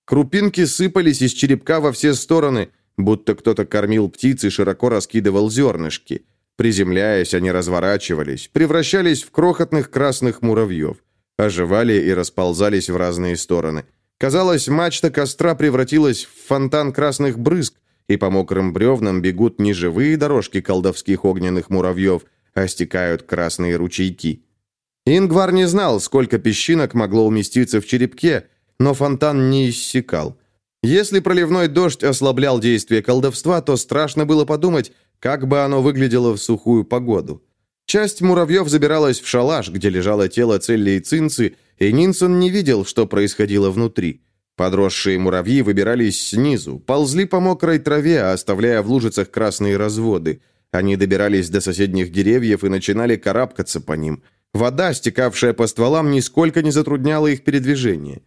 [SPEAKER 1] Крупинки сыпались из черепка во все стороны, будто кто-то кормил птиц и широко раскидывал зернышки. Приземляясь, они разворачивались, превращались в крохотных красных муравьев, оживали и расползались в разные стороны. Казалось, мачта костра превратилась в фонтан красных брызг, и по мокрым бревнам бегут не живые дорожки колдовских огненных муравьев, а стекают красные ручейки. Ингвар не знал, сколько песчинок могло уместиться в черепке, но фонтан не иссякал. Если проливной дождь ослаблял действие колдовства, то страшно было подумать, как бы оно выглядело в сухую погоду. Часть муравьев забиралась в шалаш, где лежало тело Целли и Цинцы, и Нинсон не видел, что происходило внутри. Подросшие муравьи выбирались снизу, ползли по мокрой траве, оставляя в лужицах красные разводы. Они добирались до соседних деревьев и начинали карабкаться по ним. Вода, стекавшая по стволам, нисколько не затрудняла их передвижение.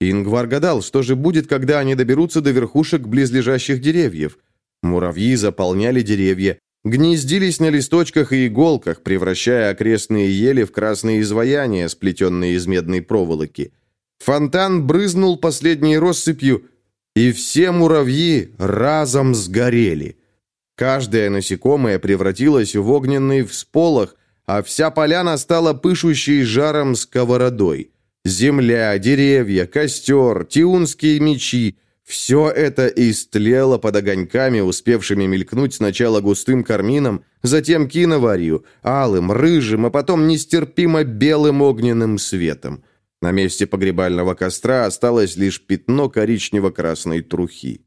[SPEAKER 1] Ингвар гадал, что же будет, когда они доберутся до верхушек близлежащих деревьев. Муравьи заполняли деревья, гнездились на листочках и иголках, превращая окрестные ели в красные изваяния, сплетенные из медной проволоки. Фонтан брызнул последней россыпью, и все муравьи разом сгорели. Каждое насекомое превратилось в огненный всполох, а вся поляна стала пышущей жаром сковородой. Земля, деревья, костер, тиунские мечи — все это истлело под огоньками, успевшими мелькнуть сначала густым кармином, затем киноварью, алым, рыжим, а потом нестерпимо белым огненным светом. На месте погребального костра осталось лишь пятно коричнево-красной трухи.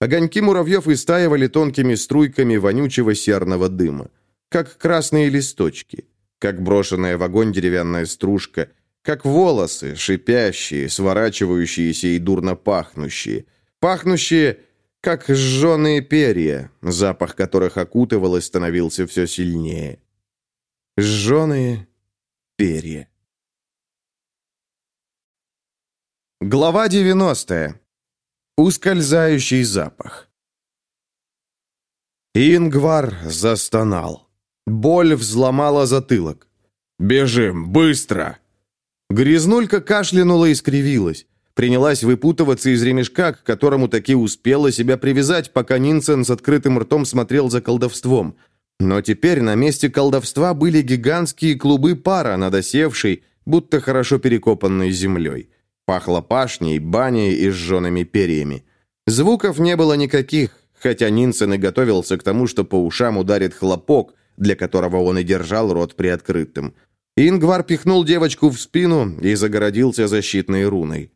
[SPEAKER 1] Огоньки муравьев истаивали тонкими струйками вонючего серного дыма, как красные листочки, как брошенная в огонь деревянная стружка – как волосы, шипящие, сворачивающиеся и дурно пахнущие. Пахнущие, как сжженные перья, запах которых окутывал и становился все сильнее. Сжженные перья. Глава 90. Ускользающий запах. Ингвар застонал. Боль взломала затылок. «Бежим! Быстро!» Грязнулька кашлянула и скривилась. Принялась выпутываться из ремешка, к которому таки успела себя привязать, пока Нинсен с открытым ртом смотрел за колдовством. Но теперь на месте колдовства были гигантские клубы пара над осевшей, будто хорошо перекопанной землей. Пахло пашней, баней и сжженными перьями. Звуков не было никаких, хотя Нинсен и готовился к тому, что по ушам ударит хлопок, для которого он и держал рот приоткрытым. Ингвар пихнул девочку в спину и загородился защитной руной.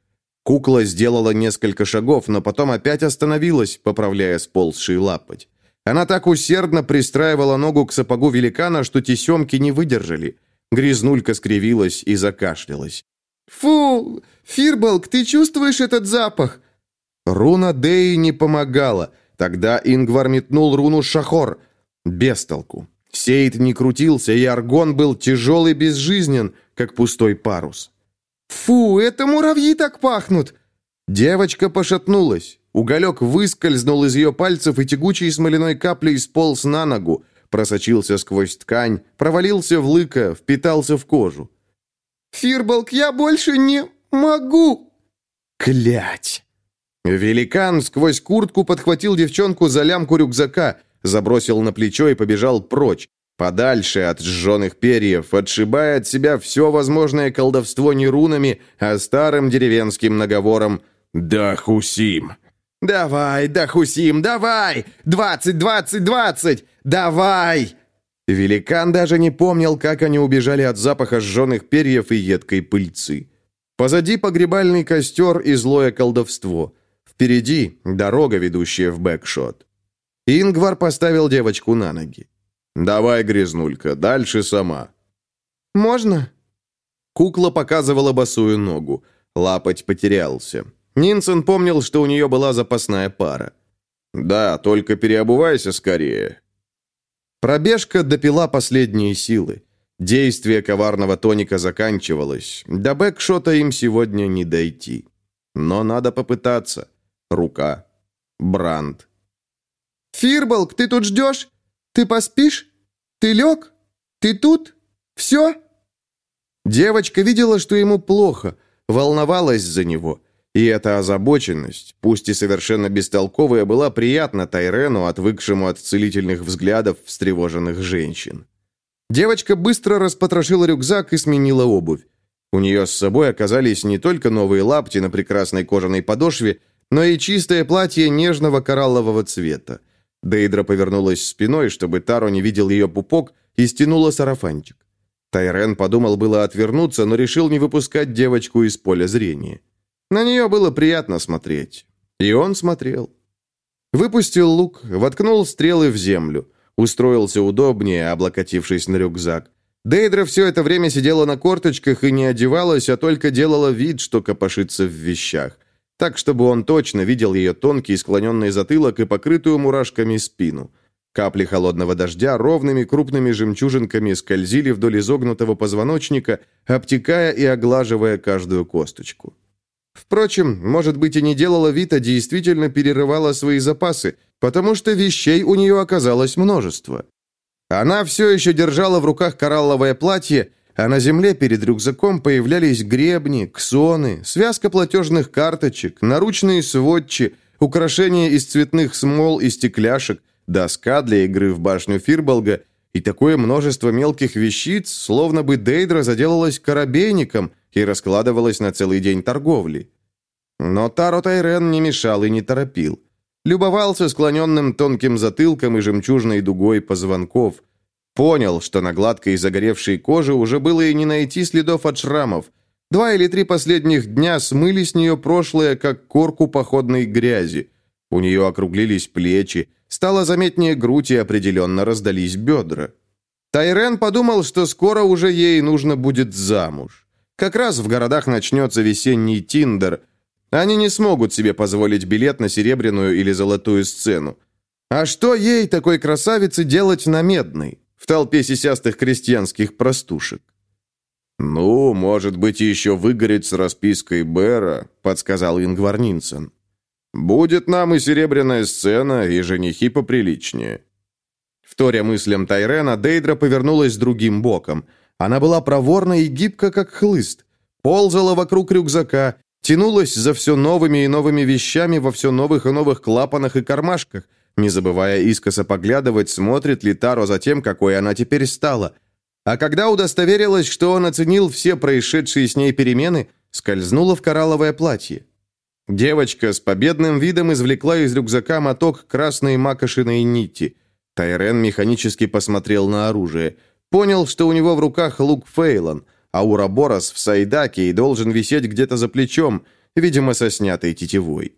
[SPEAKER 1] Кукла сделала несколько шагов, но потом опять остановилась, поправляя сползший лапоть. Она так усердно пристраивала ногу к сапогу великана, что тесемки не выдержали. Грязнулька скривилась и закашлялась.
[SPEAKER 2] «Фу! Фирбалк, ты чувствуешь этот запах?»
[SPEAKER 1] Руна Деи не помогала. Тогда Ингвар метнул руну Шахор. Без толку. Сейд не крутился, и аргон был тяжел и безжизнен, как пустой парус.
[SPEAKER 2] «Фу, это муравьи так пахнут!»
[SPEAKER 1] Девочка пошатнулась. Уголек выскользнул из ее пальцев, и тягучей смоляной каплей сполз на ногу, просочился сквозь ткань, провалился в лыко, впитался в кожу.
[SPEAKER 2] «Фирбалк, я больше не могу!»
[SPEAKER 1] «Клять!» Великан сквозь куртку подхватил девчонку за лямку рюкзака, забросил на плечо и побежал прочь, подальше от сжженных перьев, отшибая от себя все возможное колдовство не рунами, а старым деревенским наговором «Да хусим!» «Давай, да хусим, давай! Двадцать, двадцать, двадцать! Давай!» Великан даже не помнил, как они убежали от запаха сжженных перьев и едкой пыльцы. Позади погребальный костер и злое колдовство. Впереди дорога, ведущая в бэкшот. Ингвар поставил девочку на ноги. «Давай, грязнулька, дальше сама».
[SPEAKER 2] «Можно?»
[SPEAKER 1] Кукла показывала босую ногу. Лапоть потерялся. Нинсен помнил, что у нее была запасная пара. «Да, только переобувайся скорее». Пробежка допила последние силы. Действие коварного тоника заканчивалось. До бэкшота им сегодня не дойти. Но надо попытаться. Рука. Бранд.
[SPEAKER 2] «Фирболк, ты тут ждешь? Ты поспишь? Ты лег? Ты тут? Все?»
[SPEAKER 1] Девочка видела, что ему плохо, волновалась за него. И эта озабоченность, пусть и совершенно бестолковая, была приятна Тайрену, отвыкшему от целительных взглядов встревоженных женщин. Девочка быстро распотрошила рюкзак и сменила обувь. У нее с собой оказались не только новые лапти на прекрасной кожаной подошве, но и чистое платье нежного кораллового цвета. Дейдра повернулась спиной, чтобы Таро не видел ее пупок, и стянула сарафанчик. Тайрен подумал было отвернуться, но решил не выпускать девочку из поля зрения. На нее было приятно смотреть. И он смотрел. Выпустил лук, воткнул стрелы в землю. Устроился удобнее, облокотившись на рюкзак. Дейдра все это время сидела на корточках и не одевалась, а только делала вид, что копошится в вещах так, чтобы он точно видел ее тонкий склоненный затылок и покрытую мурашками спину. Капли холодного дождя ровными крупными жемчужинками скользили вдоль изогнутого позвоночника, обтекая и оглаживая каждую косточку. Впрочем, может быть, и не делала вид, а действительно перерывала свои запасы, потому что вещей у нее оказалось множество. Она все еще держала в руках коралловое платье, а на земле перед рюкзаком появлялись гребни, ксоны, связка платежных карточек, наручные сводчи, украшения из цветных смол и стекляшек, доска для игры в башню Фирболга и такое множество мелких вещиц, словно бы Дейдра заделалась корабейником и раскладывалась на целый день торговли. Но Таро Тайрен не мешал и не торопил. Любовался склоненным тонким затылком и жемчужной дугой позвонков – Понял, что на гладкой и загоревшей коже уже было и не найти следов от шрамов. Два или три последних дня смыли с нее прошлое, как корку походной грязи. У нее округлились плечи, стало заметнее грудь и определенно раздались бедра. Тайрен подумал, что скоро уже ей нужно будет замуж. Как раз в городах начнется весенний тиндер. Они не смогут себе позволить билет на серебряную или золотую сцену. А что ей, такой красавице, делать на медной? В толпе сисястых крестьянских простушек. «Ну, может быть, еще выгореть с распиской Бера», — подсказал Ингвар Нинсен. Будет нам и серебряная сцена, и женихи поприличнее». Вторя мыслям Тайрена, Дейдра повернулась другим боком. Она была проворна и гибка, как хлыст. Ползала вокруг рюкзака, тянулась за все новыми и новыми вещами во все новых и новых клапанах и кармашках, не забывая искоса поглядывать, смотрит ли Таро за тем, какой она теперь стала. А когда удостоверилась, что он оценил все происшедшие с ней перемены, скользнула в коралловое платье. Девочка с победным видом извлекла из рюкзака моток красной макошиной нити. Тайрен механически посмотрел на оружие. Понял, что у него в руках лук Фейлон, а Ураборос в Сайдаке и должен висеть где-то за плечом, видимо, со снятой тетивой.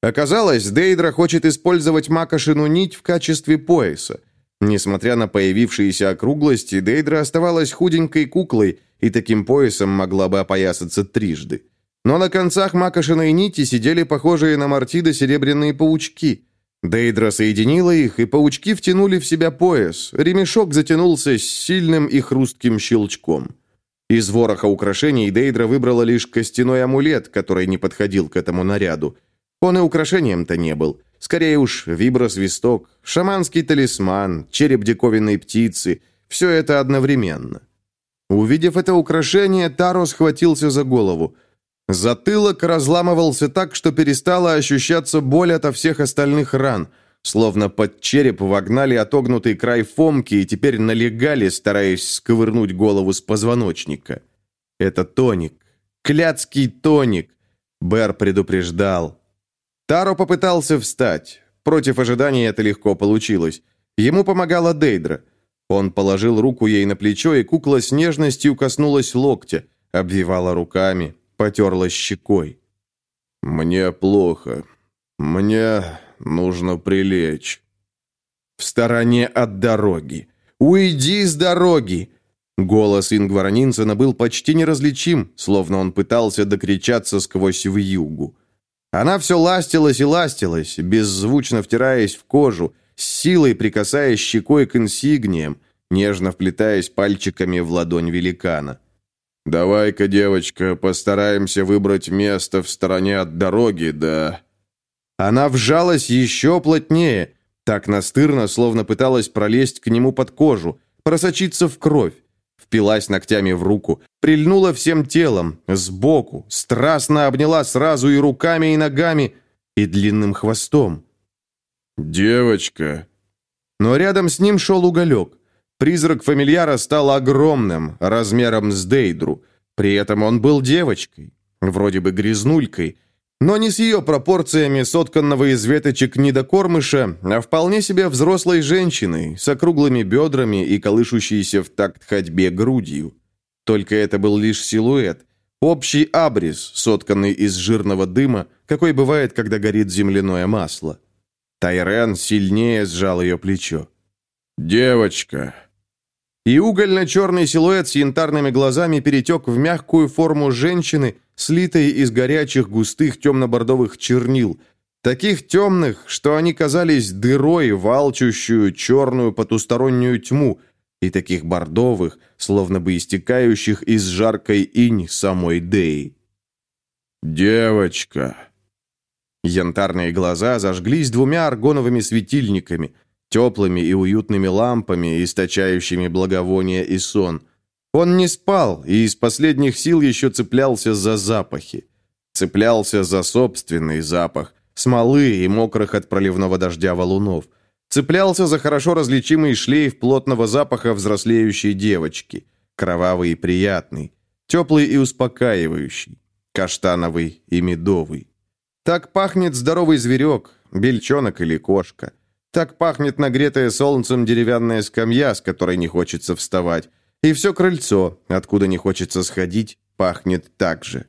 [SPEAKER 1] Оказалось, Дейдра хочет использовать макошину нить в качестве пояса. Несмотря на появившиеся округлости, Дейдра оставалась худенькой куклой и таким поясом могла бы опоясаться трижды. Но на концах макошиной нити сидели похожие на мартида серебряные паучки. Дейдра соединила их, и паучки втянули в себя пояс. Ремешок затянулся с сильным и хрустким щелчком. Из вороха украшений Дейдра выбрала лишь костяной амулет, который не подходил к этому наряду. Он и украшением-то не был. Скорее уж, вибросвисток, шаманский талисман, череп диковинной птицы – все это одновременно. Увидев это украшение, Таро схватился за голову. Затылок разламывался так, что перестала ощущаться боль ото всех остальных ран, словно под череп вогнали отогнутый край фомки и теперь налегали, стараясь сковырнуть голову с позвоночника. Это тоник. Кляцкий тоник. Бер предупреждал. Таро попытался встать. Против ожиданий это легко получилось. Ему помогала Дейдра. Он положил руку ей на плечо, и кукла с нежностью коснулась локтя, обвивала руками, потерла щекой. «Мне плохо. Мне нужно прилечь». «В стороне от дороги. Уйди с дороги!» Голос Ингвара Нинсена был почти неразличим, словно он пытался докричаться сквозь вьюгу. Она все ластилась и ластилась, беззвучно втираясь в кожу, с силой прикасаясь щекой к инсигниям, нежно вплетаясь пальчиками в ладонь великана. «Давай-ка, девочка, постараемся выбрать место в стороне от дороги, да...» Она вжалась еще плотнее, так настырно, словно пыталась пролезть к нему под кожу, просочиться в кровь впилась ногтями в руку, прильнула всем телом, сбоку, страстно обняла сразу и руками, и ногами, и длинным хвостом. «Девочка!» Но рядом с ним шел уголек. Призрак фамильяра стал огромным, размером с Дейдру. При этом он был девочкой, вроде бы грязнулькой, но не с ее пропорциями сотканного из веточек недокормыша, а вполне себе взрослой женщиной, с округлыми бедрами и колышущейся в такт ходьбе грудью. Только это был лишь силуэт, общий абрис, сотканный из жирного дыма, какой бывает, когда горит земляное масло. Тайрен сильнее сжал ее плечо. «Девочка!» И угольно-черный силуэт с янтарными глазами перетек в мягкую форму женщины – слитой из горячих густых темно-бордовых чернил, таких темных, что они казались дырой, волчущую черную потустороннюю тьму, и таких бордовых, словно бы истекающих из жаркой инь самой Деи. «Девочка!» Янтарные глаза зажглись двумя аргоновыми светильниками, теплыми и уютными лампами, источающими благовоние и сон. Он не спал и из последних сил еще цеплялся за запахи. Цеплялся за собственный запах, смолы и мокрых от проливного дождя валунов. Цеплялся за хорошо различимый шлейф плотного запаха взрослеющей девочки. Кровавый и приятный. Теплый и успокаивающий. Каштановый и медовый. Так пахнет здоровый зверек, бельчонок или кошка. Так пахнет нагретая солнцем деревянная скамья, с которой не хочется вставать. И все крыльцо, откуда не хочется сходить, пахнет так же.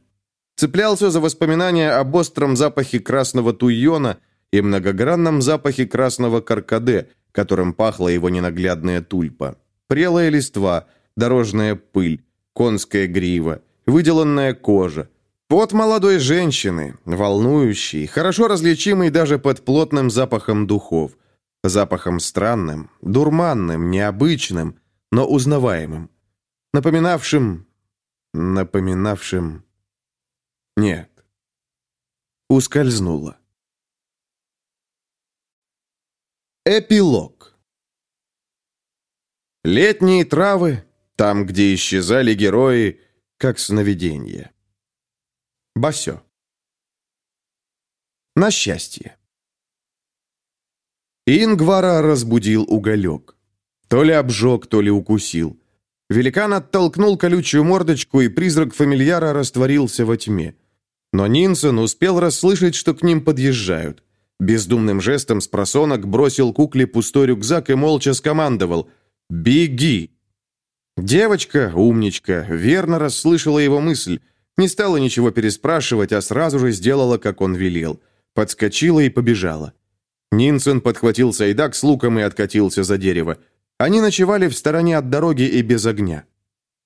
[SPEAKER 1] Цеплялся за воспоминания об остром запахе красного туйона и многогранном запахе красного каркаде, которым пахла его ненаглядная тульпа. Прелая листва, дорожная пыль, конская грива, выделанная кожа. Пот молодой женщины, волнующий, хорошо различимый даже под плотным запахом духов. Запахом странным, дурманным, необычным – но узнаваемым. Напоминавшим... Напоминавшим... Нет. Ускользнуло. Эпилог Летние травы, там, где исчезали герои, как сновидение. Басё. На счастье. Ингвара разбудил уголек. То ли обжег, то ли укусил. Великан оттолкнул колючую мордочку, и призрак фамильяра растворился во тьме. Но Нинсон успел расслышать, что к ним подъезжают. Бездумным жестом с просонок бросил кукле пустой рюкзак и молча скомандовал «Беги!». Девочка, умничка, верно расслышала его мысль, не стала ничего переспрашивать, а сразу же сделала, как он велел. Подскочила и побежала. Нинсен подхватил сайдак с луком и откатился за дерево. Они ночевали в стороне от дороги и без огня.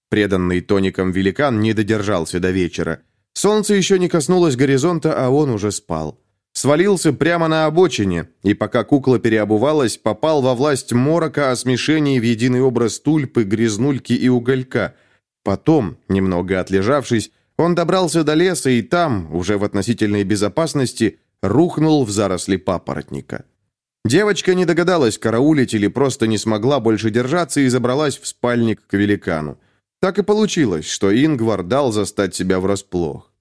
[SPEAKER 1] Преданный тоником великан не додержался до вечера. Солнце еще не коснулось горизонта, а он уже спал. Свалился прямо на обочине, и пока кукла переобувалась, попал во власть морока о смешении в единый образ тульпы, грязнульки и уголька. Потом, немного отлежавшись, он добрался до леса и там, уже в относительной безопасности, рухнул в заросли папоротника. Девочка не догадалась караулить или просто не смогла больше держаться и забралась в спальник к великану. Так и получилось, что Ингвар дал застать себя врасплох.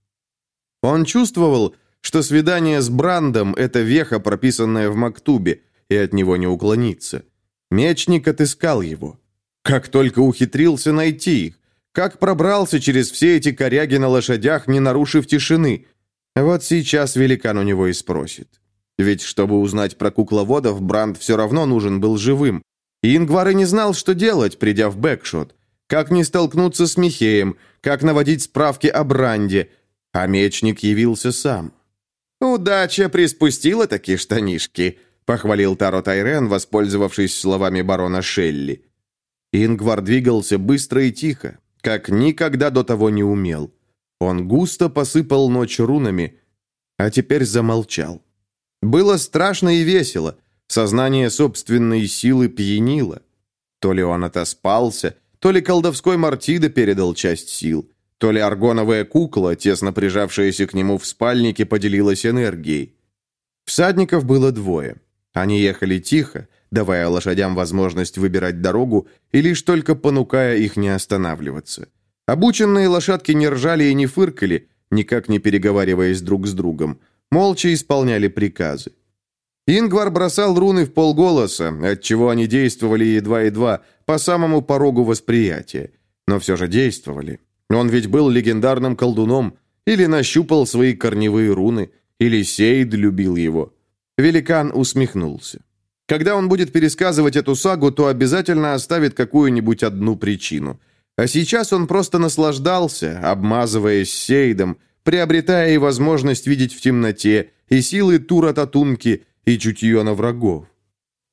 [SPEAKER 1] Он чувствовал, что свидание с Брандом – это веха, прописанная в Мактубе, и от него не уклониться. Мечник отыскал его. Как только ухитрился найти их, как пробрался через все эти коряги на лошадях, не нарушив тишины. Вот сейчас великан у него и спросит. Ведь чтобы узнать про кукловодов, Бранд все равно нужен был живым. И Ингвар и не знал, что делать, придя в бэкшот. Как не столкнуться с Михеем, как наводить справки о Бранде. А мечник явился сам. «Удача приспустила такие штанишки», — похвалил Таро Тайрен, воспользовавшись словами барона Шелли. Ингвар двигался быстро и тихо, как никогда до того не умел. Он густо посыпал ночь рунами, а теперь замолчал. Было страшно и весело, сознание собственной силы пьянило. То ли он отоспался, то ли колдовской Мартида передал часть сил. То ли аргоновая кукла, тесно прижавшаяся к нему в спальнике, поделилась энергией. Всадников было двое. Они ехали тихо, давая лошадям возможность выбирать дорогу и лишь только понукая их не останавливаться. Обученные лошадки не ржали и не фыркали, никак не переговариваясь друг с другом. Молча исполняли приказы. Ингвар бросал руны в полголоса, отчего они действовали едва-едва, по самому порогу восприятия. Но все же действовали. Он ведь был легендарным колдуном, или нащупал свои корневые руны, или Сейд любил его. Великан усмехнулся. Когда он будет пересказывать эту сагу, то обязательно оставит какую-нибудь одну причину. А сейчас он просто наслаждался, обмазываясь Сейдом, приобретая и возможность видеть в темноте, и силы Тура-Татунки, и чутье на врагов.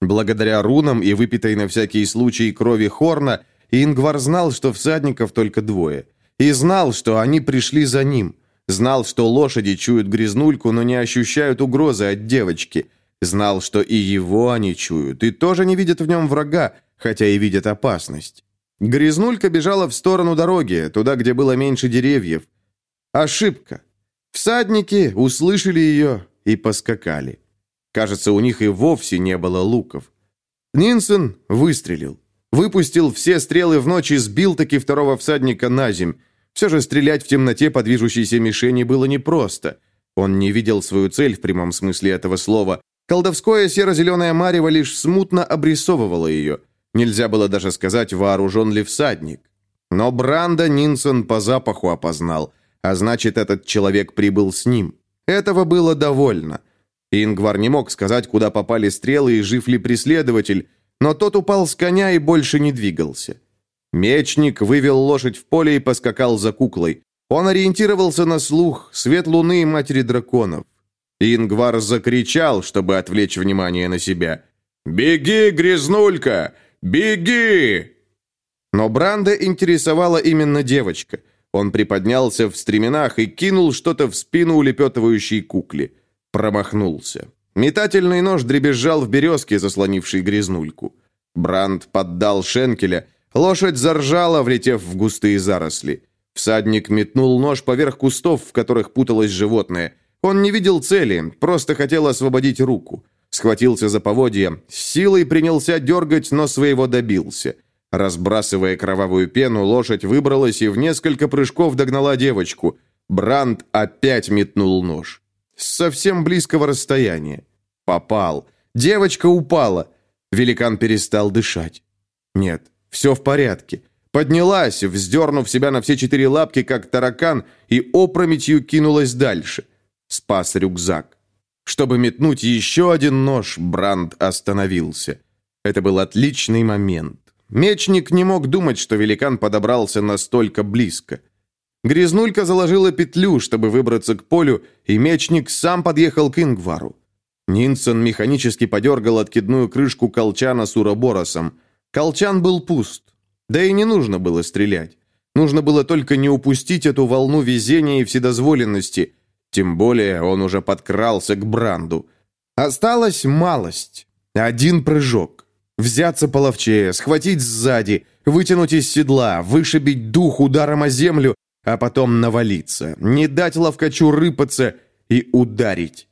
[SPEAKER 1] Благодаря рунам и выпитой на всякий случай крови Хорна, Ингвар знал, что всадников только двое – и знал, что они пришли за ним. Знал, что лошади чуют грязнульку, но не ощущают угрозы от девочки. Знал, что и его они чуют, и тоже не видят в нем врага, хотя и видят опасность. Грязнулька бежала в сторону дороги, туда, где было меньше деревьев. Ошибка. Всадники услышали ее и поскакали. Кажется, у них и вовсе не было луков. Нинсен выстрелил. Выпустил все стрелы в ночь и сбил таки второго всадника на земь. Все же стрелять в темноте по движущейся мишени было непросто. Он не видел свою цель в прямом смысле этого слова. Колдовское серо-зеленое марево лишь смутно обрисовывало ее. Нельзя было даже сказать, вооружен ли всадник. Но Бранда Нинсон по запаху опознал, а значит, этот человек прибыл с ним. Этого было довольно. Ингвар не мог сказать, куда попали стрелы и жив ли преследователь, но тот упал с коня и больше не двигался. Мечник вывел лошадь в поле и поскакал за куклой. Он ориентировался на слух, свет луны и матери драконов. Ингвар закричал, чтобы отвлечь внимание на себя. «Беги, грязнулька! Беги!» Но Бранда интересовала именно девочка. Он приподнялся в стременах и кинул что-то в спину улепетывающей кукле. Промахнулся. Метательный нож дребезжал в березке, заслонившей грязнульку. Бранд поддал шенкеля – Лошадь заржала, влетев в густые заросли. Всадник метнул нож поверх кустов, в которых путалось животное. Он не видел цели, просто хотел освободить руку. схватился за поводья, с силой принялся дергать, но своего добился. Разбрасывая кровавую пену, лошадь выбралась и в несколько прыжков догнала девочку. Бранд опять метнул нож. С совсем близкого расстояния. Попал. Девочка упала. Великан перестал дышать. Нет, все в порядке. Поднялась, вздернув себя на все четыре лапки, как таракан, и опрометью кинулась дальше. Спас рюкзак. Чтобы метнуть еще один нож, Бранд остановился. Это был отличный момент. Мечник не мог думать, что великан подобрался настолько близко. Грязнулька заложила петлю, чтобы выбраться к полю, и мечник сам подъехал к Ингвару. Нинсон механически подергал откидную крышку колчана с уроборосом. Колчан был пуст. Да и не нужно было стрелять. Нужно было только не упустить эту волну везения и вседозволенности. Тем более он уже подкрался к Бранду. Осталась малость. Один прыжок. Взяться половчее, схватить сзади, вытянуть из седла, вышибить дух ударом о землю, а потом навалиться, не дать ловкачу рыпаться и ударить.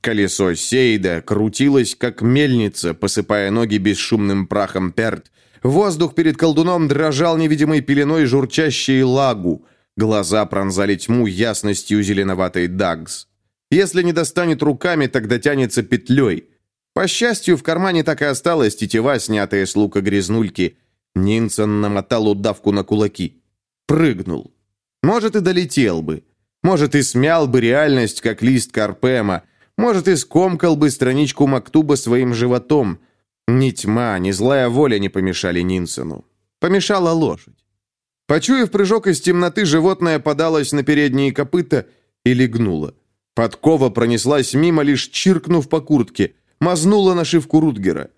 [SPEAKER 1] Колесо Сейда крутилось, как мельница, посыпая ноги бесшумным прахом перт. Воздух перед колдуном дрожал невидимой пеленой журчащей лагу. Глаза пронзали тьму ясностью зеленоватой дагс. Если не достанет руками, тогда тянется петлей. По счастью, в кармане так и осталась тетива, снятая с лука грязнульки. Нинсон намотал удавку на кулаки. Прыгнул. Может, и долетел бы. Может, и смял бы реальность, как лист Карпема. Может, и скомкал бы страничку Мактуба своим животом. Ни тьма, ни злая воля не помешали Нинсону. Помешала лошадь. Почуяв прыжок из темноты, животное подалось на передние копыта и легнуло. Подкова пронеслась мимо, лишь чиркнув по куртке, мазнула нашивку Рутгера.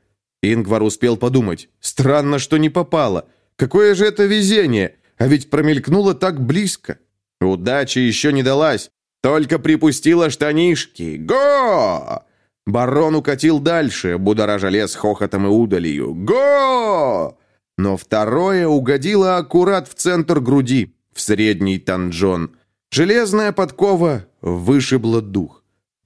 [SPEAKER 1] Ингвар успел подумать. Странно, что не попало. Какое же это везение! А ведь промелькнула так близко. Удача еще не далась. Только припустила штанишки. Го! Барон укатил дальше, будоража лес хохотом и удалью. Го! Но второе угодило аккурат в центр груди, в средний танжон. Железная подкова вышибла дух.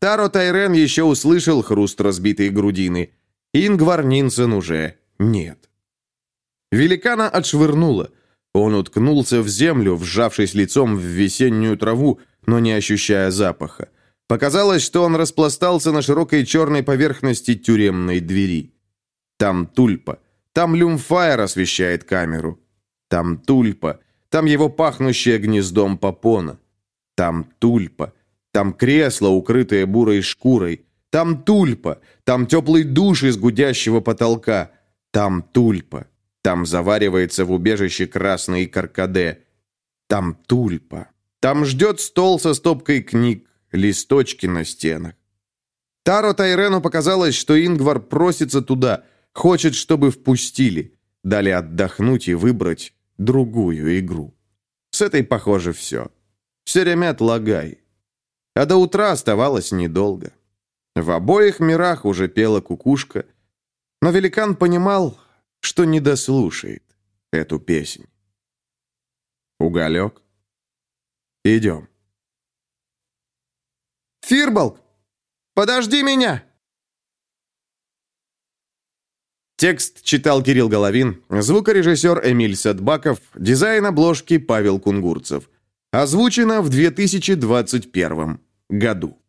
[SPEAKER 1] Таро Тайрен еще услышал хруст разбитой грудины. Ингвар Нинсен уже нет. Великана отшвырнуло. Он уткнулся в землю, вжавшись лицом в весеннюю траву, но не ощущая запаха. Показалось, что он распластался на широкой черной поверхности тюремной двери. Там тульпа. Там люмфайр освещает камеру. Там тульпа. Там его пахнущее гнездом попона. Там тульпа. Там кресло, укрытое бурой шкурой. Там тульпа. Там теплый душ из гудящего потолка. Там тульпа. Там заваривается в убежище красный каркаде. Там тульпа. Там ждет стол со стопкой книг, листочки на стенах. Таро Тайрену показалось, что Ингвар просится туда, хочет, чтобы впустили, дали отдохнуть и выбрать другую игру. С этой, похоже, все. Серемят лагай. А до утра оставалось недолго. В обоих мирах уже пела кукушка, но великан понимал, что не дослушает эту песнь. Уголек. Идем.
[SPEAKER 2] «Фирболк! Подожди меня!»
[SPEAKER 1] Текст читал Кирилл Головин, звукорежиссер Эмиль Садбаков, дизайн обложки Павел Кунгурцев. Озвучено в 2021 году.